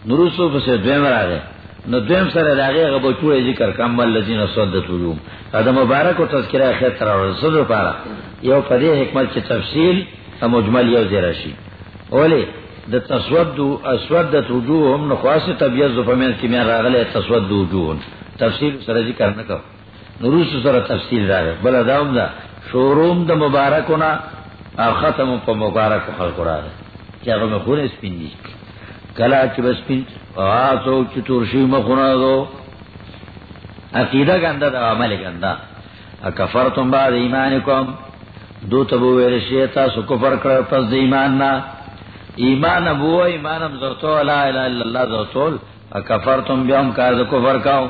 نروسو پسے دویم را گئے نو دویم سر سره داغه غو چوړې ذکر کمل لذین صدت وجوم دا مبارک او تذکرہ خیر تر رسول پارا یو پدې حکمت کی تفصیل مجمل یو زیرا شي. اولی د تسود اسودت وجوههم، نو خاصه طبيعت زفمن کی مې راغله تسود وجوهون تفصیل سره ذکر نه کو نورس سره تفصیل راغله بل داوم دا شوروم د مبارکونه او ختم په مبارک خلق راغله چې هغه مخ خورې سپین دي کلا چی بس پین آسو چی ترشی مخونا دو عقیدہ گندہ دا، عمل گندہ اکفرتم بعد ایمانکم. دو تبو ویرشیتا سو کفر کرر پس دا ایماننا ایمان ابو ایمانم زرطو لا الہ الا اللہ زرطول اکفرتم بیام کار دا کفر کاؤ.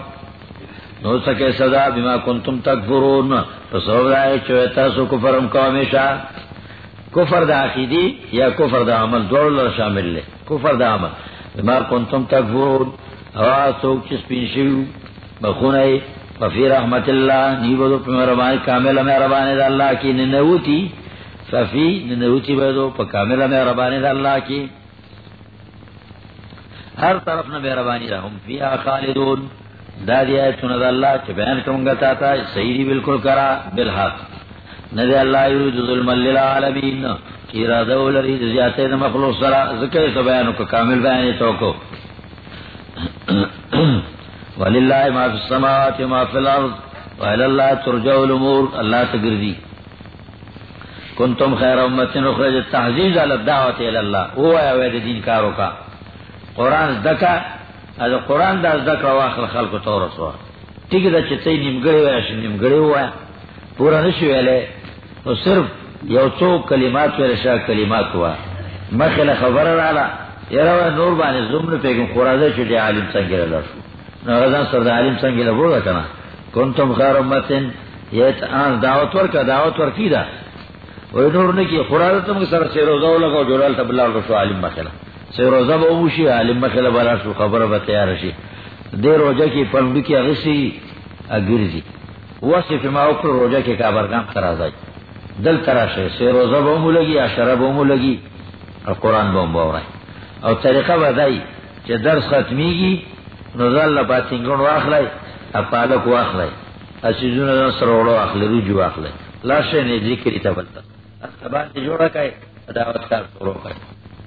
نو سکے صدا بما کنتم تکفرون. پس رو دائے چویتا سو کفرم کاؤ ہمیشہ کفر دا عقیدی یا کفر دا عمل دور لر شامل لے. کفر دا عمل. بما کنتم تکفرون. ہوا سوک چس پین شیو بخونائی ففی رحمت اللہ. نیبدو پی مربانی کامل مربانی دا اللہ کی. ننوتی. ففی ننوتی بدو پا کامل مربانی دا اللہ کی. ہر طرف نہ مہربانی رہم فی خالدون. دا دی آیتون دا اللہ چھ بیان کرونگا تاتا سیدی بالکل کرا. بالحق. ندی اللہ یرید ظلم للعالمین. کی ارادہ ولری زیادہ مخلوق سرا ذکر تو بیانو کو کامل بیانی تو کو. [CLEARS THROAT] وللہ ما فی السماوات ما فی الارض وإلى الله ترجع الأمور الله تقردي كنتم خير أمة أخرج التحزيز على الدعوة إلى الله هو يا ويد دين كاروكا قرآن ازدكا هذا قرآن دا ازدكا واخر خلق تورسوا تيجي دا چتي نمگري ويا شن نمگري پورا نشو ویلے تو صرف یو چو کلمات ویلے شا کلمات ہوا مخل خبر رالا یرا نور بانے زمن پیگم خورازه چو دی عالم سنگی را شو. نغزان سر دا عالم سنگی را بودا کنا کنتم خیر امتن یہ آن، دعوت ورکا دعوت ورکی دا وی نور نکی خورادتم سر سی روزہ لگا جولال تبلال رشو عالم مخلا سی روزہ با اوشی عالم مخلا بلا شو خبر با تیار شی دے روزہ کی پلوڑی کی اغسی اگرزی وصف ما اکر روزہ کی کابرگام ترازائی دل تراشے سی روزہ با امو لگی اشرہ با امو لگی، اور قرآن با امو رائی اور طریقہ با دائی چی درس ختمی گی نوزال لپا تنگون واخلائی اپالک واخلائی۔ اسیزون دن سروڑو واخلائی رجو واخلائی لاشے نے ذکری تبلتا اتبان دی جوڑا کئی دعوت کار سورو کئی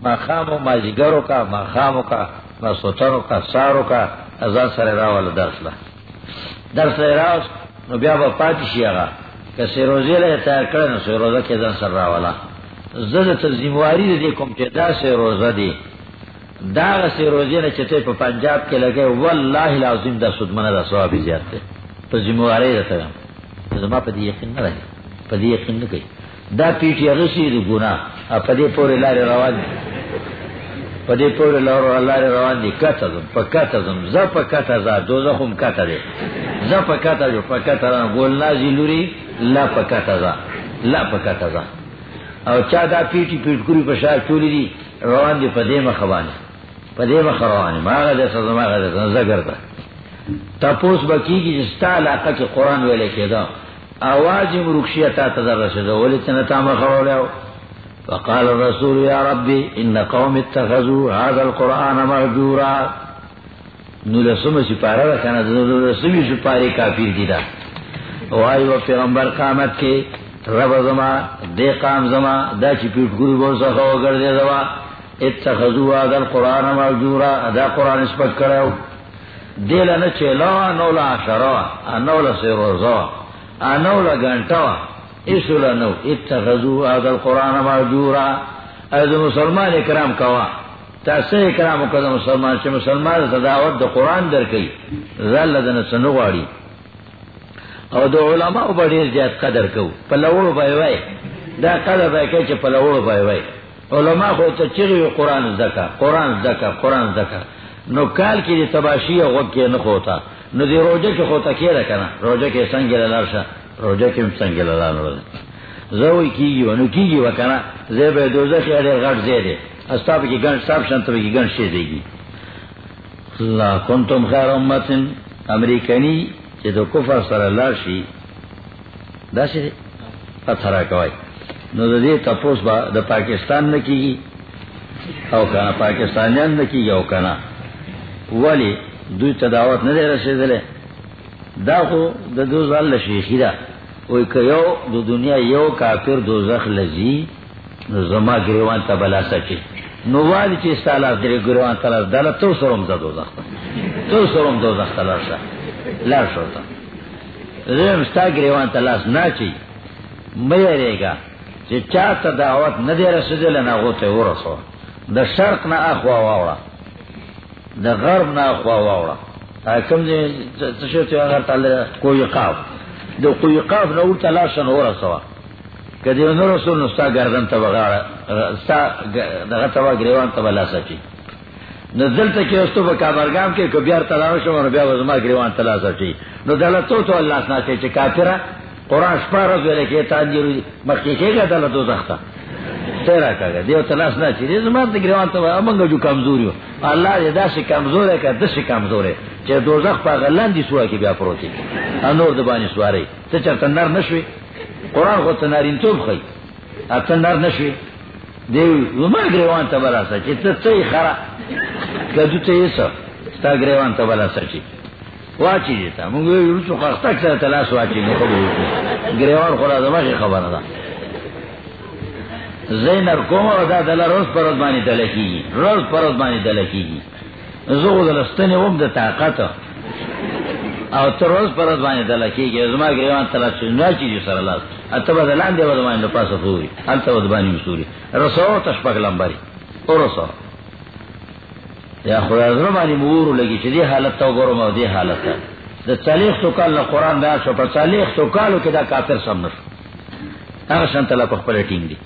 ما خامو، ما جگرو کا، ما خامو کا، ما سوترو کا، سارو کا، ازان سر راوال درس لا۔ درس راوس نو بیا با پاتی شی آگا که سی روزی لے تیار کرن سی روزا که زن سر راوالا زد تزیمواری دی کم چه دا سی روزا دی دا سی روزی نے چتے پا پنجاب کے لگے واللہ لازم دا سدمن دا سوابی زیاد تے تزیمواری دا تگم زما پا دی یقین نرگی پا دی یقین نکی دا پیٹی اغسی دی گناہ پا دی پوری لاری روان دی پا دی پوری لاری روان دی کتا زم پا کتا زم زا پا کتا زا دوزا خم کتا دی. زا پا کتا جو پا کتا گول نازی لوری لا پا کتا زا لا پا کتا زا او چا دا پیٹی پیٹ کری پا شاک چولی دی، روان دی پا دی مخوانی پا دی مخوانی ما آغا دیسا زم آغا دیسا زگر دا تا پوس کی گی جستا علاقہ کی قرآن ویلے کے دا آواز مرکشی تا تدر رسد ولی تنتا مخرو لیو فقال الرسول یا ربی ان قوم اتخذو هذا القرآن مهجورا. نلسم سپارا رکھنا نلسم سپاری کافیر دیدا وائی و پیغمبر قامت کے رب زما دے قام زما، دا چی پیٹ گروی بول سخوا وگر دے زما اتخذو هذا القرآن مهجورا. دا قرآن اسپت کرو دیل نچلا نولا عشرا نولا سیروزا انو لگنٹا اسو لنو اتخذو آدھ القرآن مہجورا ایدو مسلمان اکرام کوا. تاسے اکرام کدا مسلمان چھ مسلمان تداوت دا قرآن در کئی ذال لدن سنگواری او دا علماء بڑیر جات قدر کو پلوڑو بائی بائی دا قدر بائی کئی چھ پلوڑو بائی بائی علماء خود تا چگی قرآن زکا قرآن زکا قرآن زکا نو کال کی دی تباشی غوک کے نخوتا نو دی روجہ کی خوتا کی رکھنا روجہ کی سنگی لالار شا روجہ کی سنگی لالار روزہ زوی کی گی ونو کی گی وکنا زیب دوزہ کی اڈیر غٹ زیدے استاب کی گنش ساب شنطب کی گنش شیدے گی. اللہ کنتم خیر امتن، امریکنی، چی دو کفر سر اللہ شی دا سی دے پتھرا کوئی نو دا دی تپوس با دا پاکستان نکی گی او کنا پاکستانیان نکی گی او کنا. ولی دوی تداوت نہ دے رسے دا خو دا دو زال شیخی دا وی که یو دو دنیا یو کافر دو زخ لزی نو زما گریوان تا بلا سچے نو وادی چی استالاف دے گریوان تا لار تو سرم دا دو زخ تو سرم دو زخ تا لار شا شو تا زیم ستا گریوان تا لاس نا چی میرے گا چی چا تداوت نہ دے رسے دلے نا غوتے ورسو دا شرق نا اخوا واورا دا غرب نا خوا واورا کم دے تشو تشوتی اگر تعالی کوئی قاف. دا کوئی قاف نو تلاشن ورا سوا کدی نو رسول نو ستا گردن تا بغارا ستا دا غتا گریوان تا بلا سچی نزل تا کی استو بکا برگام کے کبیار تلاو شو، نو بیا وزما گریوان تلا سچی نو دل تو تو اللہ سنا چے کافرا قران شپارا ویلے کہ تا دی مکی کے گا دل تو زختا تیرا کاگا دیو تلاش نہ چیز زمان تے گریوان تو امنگا جو کمزوری ہو اللہ یہ دا سی کمزور ہے کہ دس کمزور ہے چہ دوزخ پا غلان دی سوا کی بیا پروتی. انور دبانی سواری. تے چر تنار نشوی. قرآن خود تنارین توب خی اب تنار نشوی. دیو زمان گریوان تا بلا سا چی تے تی خرا. کدو تے ایسا. ستا گریوان تا بلا سا چی؟ واچی دیتا. مونگو یو روچو خاکتاک سر تلاش واچی نخبو گریوان خورا زمان خبر دا زینر کوم او دا دل روز پر روز بانی دل کی روز پر روز بانی دل کی زو دل استنی وم، د طاقت. او تر روز پر روز بانی دل کی زما گریوان تلا چ نو چی سر الله اته بدلان دی ود بانی پاسه پوری انت ود بانی مسوری رسو تشپک لمباری او رسو. یا خدای زما بانی مور لگی چ دی حالت تو ګورم او دی حالت د چالیخ تو کال قرآن دا شو پر چالیخ تو کالو کې دا کافر سم نشو هغه شانت الله په خپل ټینګ دی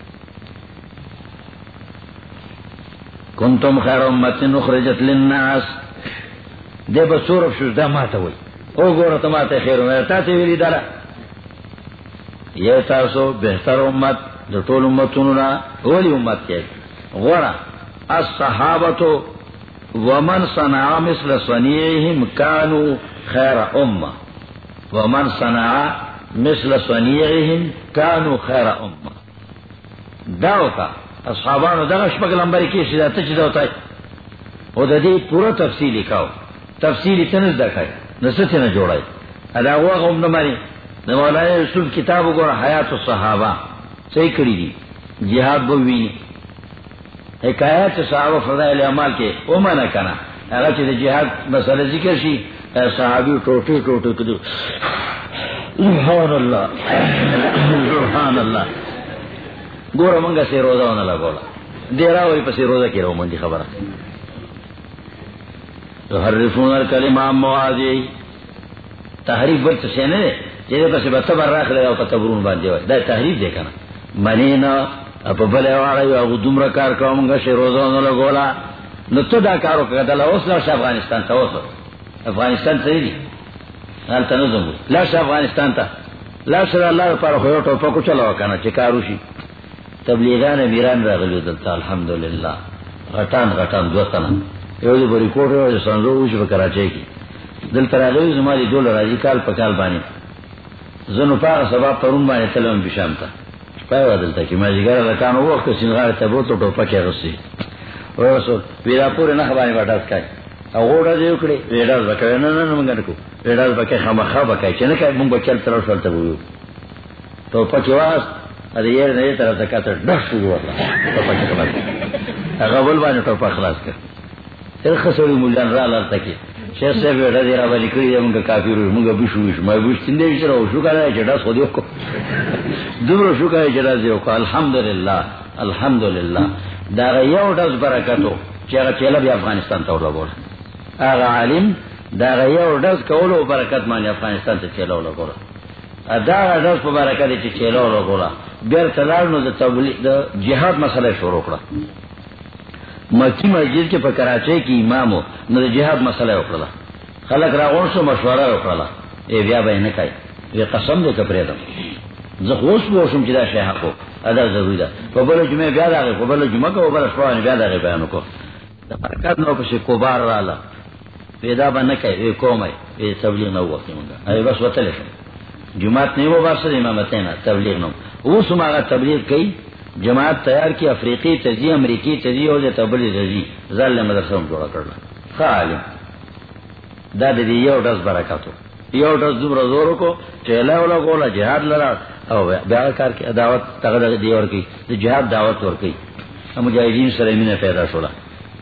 کنتم خیر امت نخرجت للناس. دے بسورف شوز دا ماتا ہوئی. او گورا تا ماتا خیر امت. تا تی ویلی دارا. یہ تاسو بہتر امت جو ٹول امتنا ولی امت کے. غورا الصحابت ومن صنع مثل صنیعهم كانوا خیر امہ. ومن صنع مثل صنیعهم كانوا خیر امہ. داو کا اصحابانو دغه شپږ لمبر کې شي دا ته چې دا وتاي او د دې پوره تفصیلی کاو تفصیلی تنز دکای نسته نه جوړای؟ ادا هغه هم نه مانی د مولانا رسول کتاب وګوره، حیات الصحابه. صحیح کړی دي؟ jihad بو وی حکایت صحابه فضائل اعمال کې او معنا کنا هغه چې د jihad مسله ذکر شي صحابي ټوټه ټوټه کړو سبحان الله. سبحان الله. گورا منگا سے روزہ ہونا لگا دیرا وہی پسی روزہ کی رہو مندی خبر تو ہر رفون الکلمہ موازی تحریف برت سے نے جیسے پسی بتبر رکھ لے او تبرون باندے ہوئے۔ دا تحریف دیکھا نا منینا، اپا بلے وارا یو اگو دمرا کار کرو منگا سے روزہ ہونا لگولا نو تو دا کارو کہ دلا اس لوش افغانستان تا وصل افغانستان تا دی۔ حال تا نظم۔ لوش افغانستان تا۔ لوش اللہ پر خویو ٹوپا کو چلاو کنا، چکارو شی۔ تبلیغان میران راغلی دلتا الحمدللہ غٹان غٹان دو تنا یو دی بری کوٹ یو دی سنزو اوش بکراچے کی دلتا راغلی زمالی دول راجی کال پا کال بانی زنو پاق سباب پرون بانی تلوان بشام تا پایو دلتا کی ماجیگر لکانو وقت سنغار تبو تو تو پکی رسی ورسول ویرا پوری نخ بانی باتاز کئی او غوڑا دیو کڑی ویڈاز بکای نا نا نا منگا نکو ویڈاز بکای خما خواب بکای چنکای منگ بچل ترو شلتا بویو تو پکی واست ارے یہ نہیں طرح سے کہتے ڈر شروع ہوتا بانے ٹوپا خلاص کر پھر را تکی شیخ صاحب بیٹا دیرا کری دے منگا کافی روی منگا بشو بشو میں تندے بشو شو ہے چڑا سو دیو کو شو ہے چڑا دیو کو الحمدللہ الحمدللہ دارا یو برکتو چیلا بھی افغانستان بولا آغا عالم دارا یو کولو برکت مانی افغانستان چیلا بولا پا برکت چیلا بولا بیر تلال نو دا تبلیغ دا جہاد مسئلہ شروع کرا مکی مسجد کے پا کراچے کی امامو نو دا جہاد مسئلہ اکرلا خلق را غنسو مشورہ اکرلا اے بیا بای نکای یہ قسم دے کپری دم زخوص بوشم چی دا شیحا کو ادا ضروری دا پا بلا جمعہ بیا دا غی پا بلا جمعہ کو بلا شپاوانی بیا دا غی بیانو کو دا برکت نو پسی کبار رالا پیدا با نکای اے کومای اے تبلیغ نو وقتی منگا اے بس وطلے شم. جماعت نہیں وہ بارسل امامتینا تبلیغ نو وہ سماغا تبلیغ کئی جماعت تیار کی افریقی تجی امریکی تجی ہو جائے تبلیغ تجی مدرسہ جوڑا کرنا خالم دا دی یو ڈس برکاتو یو ڈس دو رزورو کو چہلا اولا گولا جہاد لڑا او بیار کار کی دعوت تغدر دی اور کی جہاد دعوت اور کی مجاہدین سرمین پیدا شولا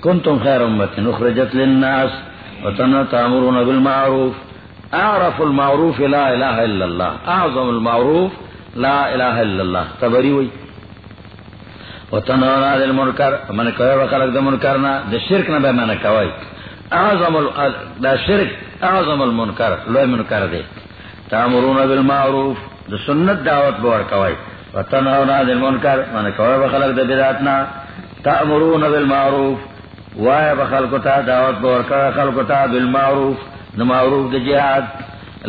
کنتم خیر امت نخرجت للناس وتنا تامرون بالمعروف. اعرف المعروف لا الہ الا اللہ اعظم المعروف لا الہ الا اللہ تبری ہوئی وتنونا دل منکر من کوي وکړه د منکرنا د شرک نه به من کوي. اعظم ال د شرک اعظم المنکر لوی منکر دی. تامرون بالمعروف د سنت دعوت بور کوي وتنونا دل منکر من کوي وکړه د بدعتنا تامرون بالمعروف، وای بخلق تا دعوت بور کوي خلق تا بالمعروف. د معروف د جهاد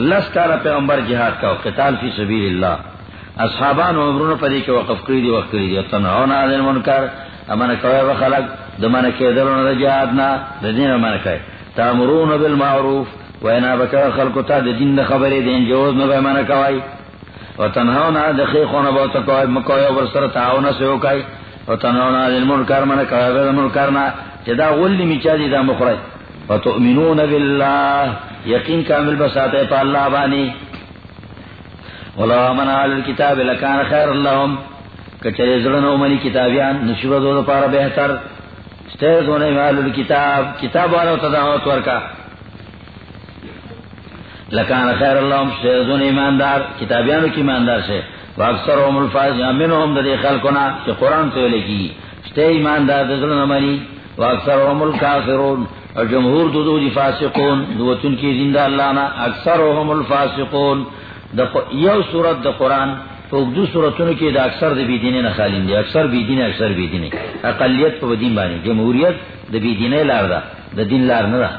لسکار پیغمبر جہاد کا قتال فی سبیل اللہ اصحابان عمرون پدی کے وقف کری دی وقت کری دی. تنہون آدھن منکر امن کوئے وخلق دمان کے دلون دا جہادنا دا دین امن کوئے تامرون بالمعروف، وینا بکر خلقو تا دا دین دا خبری دین جوز نبا امن کوئے و تنہون آدھن خیخون بوتا کوئے مکوئے وبرسر تعاون سیو کوئے و تنہون آدھن منکر من کوئے دا منکرنا چدا غلی میچا دی دا مخرج و تؤمنون باللہ یقین کامل بساتے پا اللہ بانی ولو من آل الكتاب لکان خیر اللہم کچھلے ظلن اومنی کتابیان نشبہ دو پارا بہتر. ستیز ہونے میں آل الكتاب، کتاب والا تداوت ورکا. لکان خیر اللہم ستیز ہونے ایماندار، کتابیانو کی ایماندار سے. واکثر هم الفاظ یا منهم دے خلقنا کہ قرآن تو لکی ستے ایماندار دے ظلن اومنی واکثر هم الكافرون، اور جمہور دو دو دی فاسقون دوتن کی زندہ اللہ نا. اکثر هم الفاسقون دا یو صورت دا قرآن تو دو صورتوں کی دا اکثر دا بیدینے نا خالین دی اکثر بیدینے اکثر بیدینے اقلیت پا دین بانی جمہوریت دا بیدینے لار دا دا دین لار ندا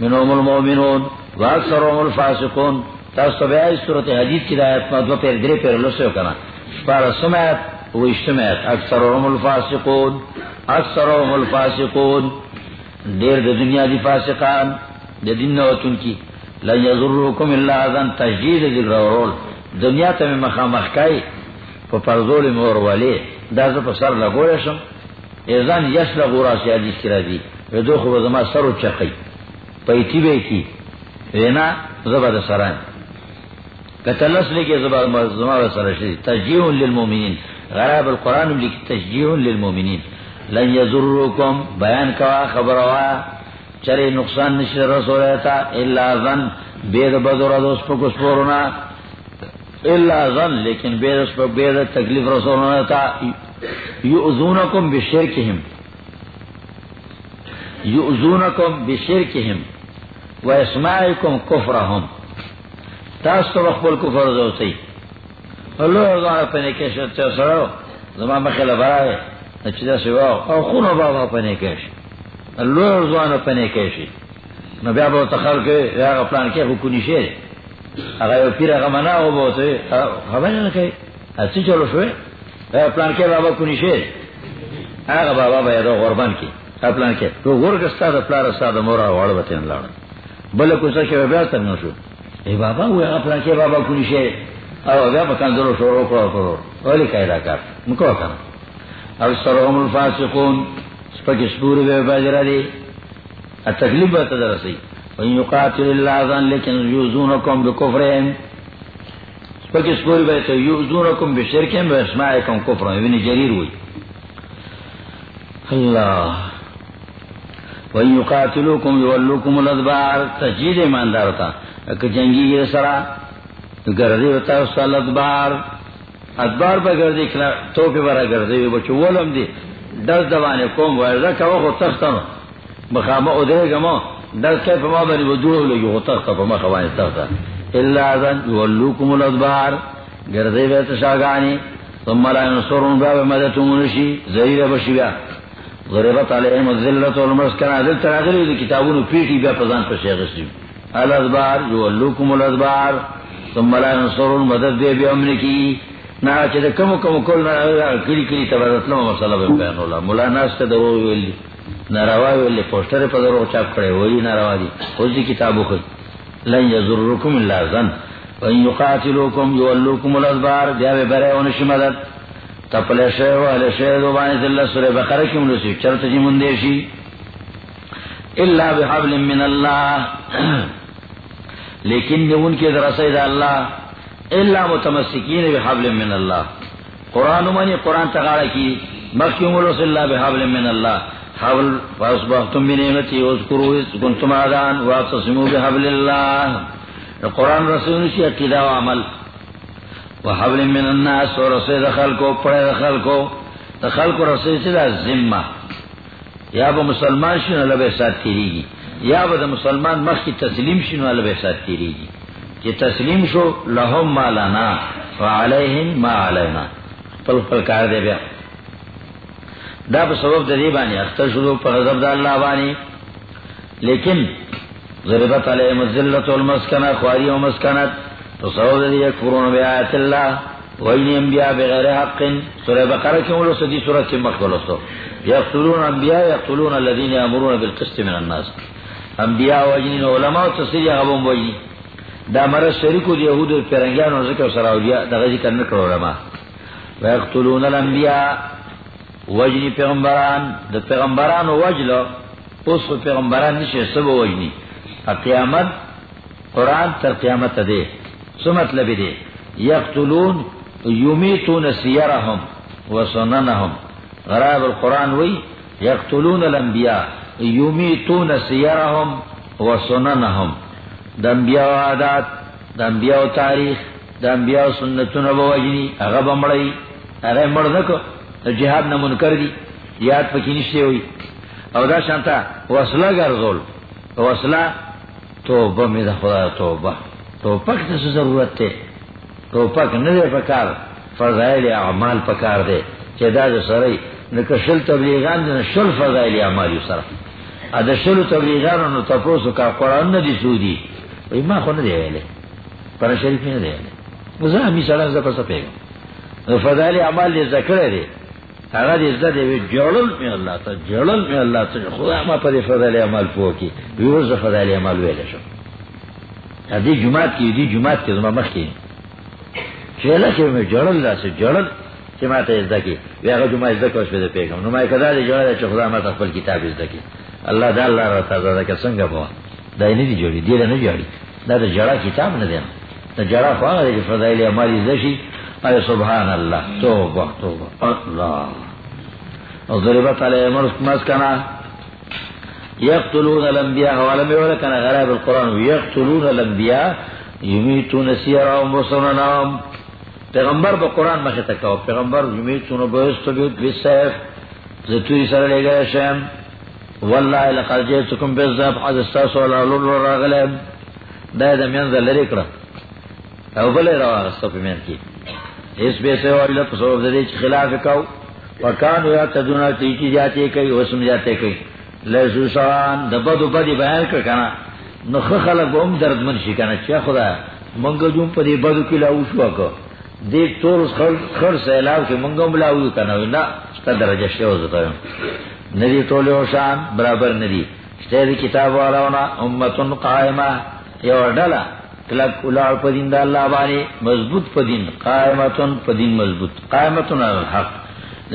منهم المومنون و اکثر هم الفاسقون تاستو بیائی صورت حدیث کی دا آیت ما دو پیر درے پیر لسو کنا شپارا سمایت وہ اجتماعیت اکثر الفاسقون. اکثر الفاسقون. دیر د دنیا دی فاسقان. د دین نوتن کی لا یضرکم الا اذن، تجدید ذکر اورول دنیا ته مخامخ کای، په پرزول مور ولی. دا ز په سر لګول شم. اذن یسل غورا سی حدیث کرا دی دو خو زما سر چقی پیتی به کی. وینا زبر سران کتلس لکی زبر زما سر شی تجیه للمؤمنین. غراب القران لکی تشجیع للمؤمنین. لن یضرکم، بیان کوا خبر وا چرے نقصان نشر رسول تا الا ظن، بید بدر دوس پکو سپورنا الا ظن، لیکن بید اس پر بید تکلیف رسولنا تا یؤذونکم بشرکہم. یؤذونکم بشرکہم. و اسماعکم کفرہم. تاس تو وقبل کفر دوسی اللہ ارضان پنے کشت سرو زمان مخیل برائے اچھا سوا او خون بابا پنے کیش لوی رضوان پنے کیشی نو بیا با کے یا پلان کے شیر یو پیر منا ہو بہت خبر اسی چلو شوئے پلان کے بابا کنی شیر اگر بابا با یدو غربان کی پلان کے تو غرگ استا پلار استا دا مورا وڑ بتین لڑا بلے کسا کے بیا تر نشو ای بابا ہوئے اگر پلان کے بابا کنی شیر او بیا بکان درو شورو کرو کرو ولی قیدہ کار؟ مکو کرو اکثرهم الفاسقون. سپک سپور بے باجرہ دی التکلیف بہتا درسی وین یقاتل اللہ ذن لیکن یوزونکم بکفرهم سپک سپور بہتا یوزونکم بشرکم بے اسماعکم کفرهم ابن یعنی جریر ہوئی اللہ وین یقاتلوکم یولوکم الادبار تجید ایماندار تا. اکا جنگی گیر سرا، گردی ہوتا ہے اس کا الادبار. ادبار پہ گردی کھلا تو پہ برا گردی بچو ولم دی. ڈر دوانے کوم وائرہ کہ وہ تختہ مخامہ ادھے گما ڈر کے پما بنی وہ لگی وہ تختہ پما خوانے تختہ اللہ ازن یولوکم الادبار. گردی بیت شاگانی ثم لا ينصرون باب مدتهم ونشي زرير بشبع ضربت عليهم الذلة والمسكنة ذل تراغل دي كتابون فيتي باب فزان فشيغ السيب الادبار يولوكم الادبار. ثم لا ينصرون مدد دي بأمركي نا چې کم کم کول نه مسله به بیان ولا مولا ناس ته درو ناروا پوسټر په درو چاپ کړي وایي ناروا دي اوس دي کتابو خو لن یزرکم الا ظن۔ وان یقاتلوکم یولوکم الادبار بیا به بره اون مدد۔ تپل شه او له شه دو باندې الله سوره بقره کې موږ چرته جی مونږ دي الا بحبل من الله لیکن جو ان کے دا اللہ۔ اللہ متمسکین بحبل من اللہ قرآن منی قرآن تغاڑا کی مخیوم رسول اللہ بحبل من اللہ حبل فاسبحتم بنعمتی اذکروا اذ کنتم عدان واعتصموا بحبل اللہ قرآن رسول سے عقیدہ و عمل وحبل من الناس اور رسول دخل کو پڑے دخل کو دخل کو رسول سے ذمہ یا با مسلمان شنو لبے ساتھ تیری گی یا با مسلمان مخ کی تسلیم شنو لبے ساتھ تیری گی کہ تسلیم شو لہم ما لنا وعلیہم ما علینا. پل پل کار دے بیا. دا پا سبب دا دی بانی، اختر شدو پا غضب دا اللہ بانی. لیکن ضربت علیہم الزلت والمسکنہ، خواری و مسکنت. تو سبب دا دی یکفرون بی آیت اللہ وین انبیاء بغیر حق. سورہ بقرہ کی مولو سدی سورہ کی مقبل استو یقتلون انبیاء، یقتلون الذین امرون بالقسط من الناس. انبیاء وجنین علماء تصریح غبون وجنین دا مر شریکو دی یہود پیرنگیانو ذکر سراولیا دا غزی کرن کرو رما ویقتلون الانبیاء وجنی پیغمبران. دا پیغمبران وجلو اس پیغمبران نشے سب وجنی. قیامت، قرآن تر قیامت دے سو مطلب دے یقتلون، یمیتون سیرهم و سننهم. غراب القرآن وی، یقتلون الانبیاء یمیتون سیرهم و سننهم. دمبیا و عادات دمبیا و تاریخ دمبیا و سنتون و وجنی، اغا بمڑی اغا مردکو جہاد نمون کردی، یاد پکی نشتے ہوئی. او دا شانتا، وصلہ گرزول وصلہ توبہ میں دا خدا توبہ. توپک تا سو ضرورت تے، توپک ندے پکار، فضائل اعمال پکار دے. چہ دا دا سرائی نکا شل تبلیغان دا شل فضائل اعمال یو سرا. ادا شل تبلیغان نو تپوسو کا قرآن ندی سودی. ما خو نه دی ویلې پر شریف نه دی ویلې زه همی سره زه پس پیګم فضائل عمل دے ذکر دے اگر عزت دے جوڑل میں اللہ تا جوڑل میں اللہ تا خدا ما پر فضائل عمل پو کی ویوز فضائل عمل ویلے شو دی جماعت کی دی جماعت کی زمان مخ کی چیلا کہ میں جوڑل اللہ سے جوڑل کہ ما تا عزت کی وی اگر جماعت عزت کو اس پہ پیگم نو مائی کدا دی جوڑل چا خدا ما تا خپل کتاب عزت کی اللہ دا اللہ را تا زدہ کہ سنگا بوا دا نہیں دی جوڑی دیل نہیں جوڑی دا دا جڑا کتاب نہ دینا دا جڑا خواہ دے کہ فضائل عمل عزت شی اے سبحان اللہ توبہ توبہ اللہ اور ضربت علیہ مرس مسکنا یقتلون الانبیاء ولم یولکنا غرائب القرآن. یقتلون الانبیاء. یمیتون سیرهم وصننهم پیغمبر با قرآن مخی تکاو پیغمبر یمیتون بہستو بیت بسیف زتوری سر لے گئے شیم واللہ لقد جیتکم بزب حد استاسو الالول راغلیم دائی دا منزل لرکڑا او بلے روا غصف من کی اس بے سے اور لپ سو دے چ خلاف کاو پکان یا تدونا تیچی جاتے کئی وسم جاتے کئی لسو سوان دا دبد بدی بیان کر کنا نخ خلق بوم درد من شي کنا چا خدا منگو جون پدی بدو کی لا وشو کو دیکھ تور خر خر سیلاب کے منگو ملا وی کنا نا تا درجہ شو زتا ندی تولو شان برابر ندی شتے کتاب والا امتن قائمہ یو ڈلا کلک اولار پدین دا اللہ بانی مضبوط پدین قائمتن پدین مضبوط. قائمتن الحق.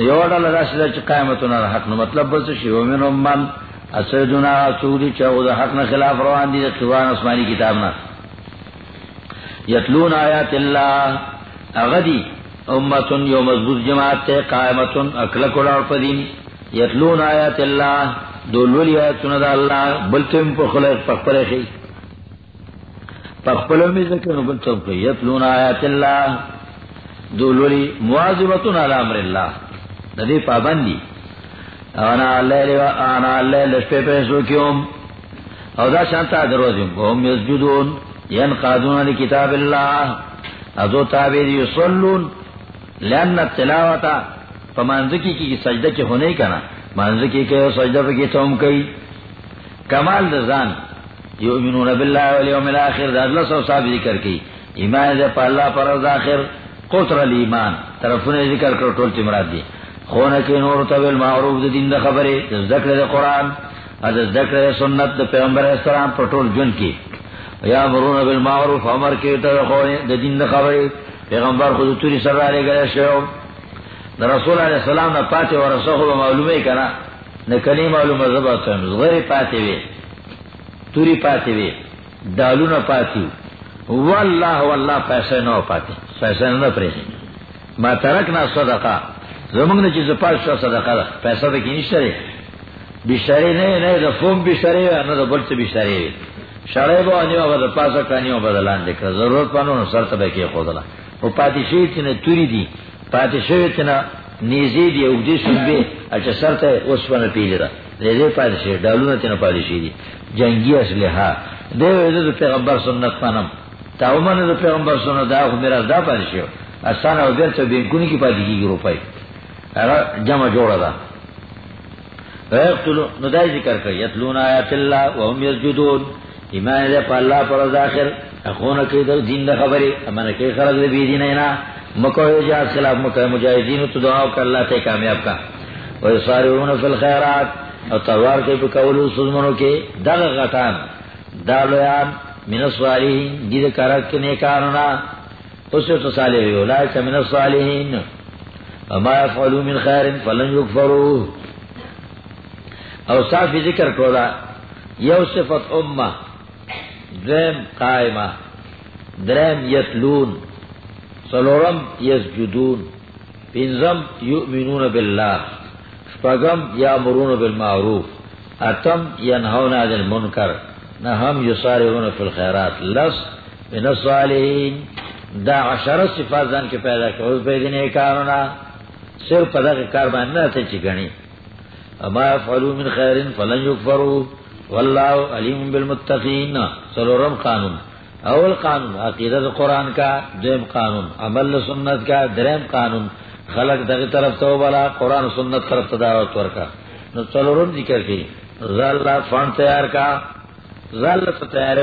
یوڑا لگا سیدہ چی قائمتن الحق. نو مطلب بس شیو من؟ امم اثر دونا چوری چاہو دا حق نا خلاف روان دی دا قوان اسمانی کتابنا یتلون آیات اللہ اغدی امتن یو مضبوط جماعت تے قائمتن اکلک اولار پدین یتلون آیات اللہ دولولی آیاتون دا اللہ بلتم پر خلق پر پخپر خیئی پخپلو میں ذکر نو بلتو کہ یتلون آیات اللہ. دولولی مواظبتون علی امر اللہ. ندی پابندی. انا اللہ انا اللہ لشپے پیسو کیوم. او دا شانتا دروزیم وهم یسجدون. ینقادون لکتاب اللہ. ازو تابیر یصلون لأن التلاوتا فمانزکی کی سجدہ کی ہونے کنا. مانزکی کی سجدہ پکی توم کئی. کمال دزان یؤمنون باللہ والیوم الاخر، دا اللہ سو صاحب ذکر کی. ایمان دے پا اللہ پر از آخر، قطر الایمان طرفون ذکر کر طولتی مراد دی. خونکی نور طویل معروف دا دین دا خبری دا ذکر دا قرآن از ذکر دا سنت دا پیغمبر اسلام پر طول جن کی. یا مرون بالمعروف، عمر کی دا دین دا خبری پیغمبر خود توری سر را لے گئے شو دا رسول علیہ السلام نا پاتے و رسول معلومی کنا. نکنی معلوم زبا سویم غیر پاتے وی توری پاتی وی دالو نہ پاتی. واللہ واللہ، پیسے نہ پاتے پیسے نہ پریسی ما ترکنا صدقہ. زمانگ نے چیز پاس شو صدقہ دا. پیسہ دا کی نشترے بشترے نہیں نہیں دا فوم بشترے وی انا دا بلت بشترے وی. شرے با انیو با دا پاسا کانیو با دا لان دکھر ضرورت پانو نا سر تبا کی خود اللہ و پاتی شوی تینا توری دی. پاتی شوی تینا نیزی دی او دی سنبی اچھا سر تا اس پانا پیلی دا. نیزی پاتی شوی ڈالونا تینا پاتی شوی دی. جنگی اسلحہ. دے دے پیغمبر سنت پانم. تاومن دے پیغمبر سنت دا خو میرا دا پاتی شو. اسانا و بیر چا بینکونی کی پاتی کی گرو پائی جمع جوڑا دا. ویقتلو ندائی ذکر کر یتلون آیات اللہ وهم یسجدون. ایمان دے پا اللہ پر از آخر. اخونا کئی در دین دا خبری. امانا کئی خلق دے بی دین اینا. مکو جہاز خلاف مکو مجاہدین تو دعاو کر اللہ تے کامیاب کا. ویسارعون فی الخیرات. اور تلوار کے بکولو سزمنوں کے دغ غٹان دالویان من الصالحین جید کرک نیکانونا. اسے تو صالح ہوئی اولائک من الصالحین. وما يفعلوا من خیر فلن یکفروا اور صافی ذکر کولا یو صفت امہ درم قائمہ درم یتلون سلورم یسجدون پنزم یؤمنون باللہ شپگم یا مرون بالمعروف، اتم یا ینہون عن المنکر، نہم یسارعون فی الخیرات. لس من الصالحین، دا عشر صفات زن کے پیدا کرو پیدنے کارنا صرف پدا کے کار باندنا تے چگنی اما یفعلو من خیر فلن یکفرو واللہ علیم بالمتقین. سلورم قانون. اول قانون، عقیدت قرآن کا دیم قانون، عمل سنت کا درم قانون. خلق دغی طرف تو بلا قرآن سنت طرف تدارت ورکا نو چلو رن ذکر کی ذال فن تیار کا ذال تیار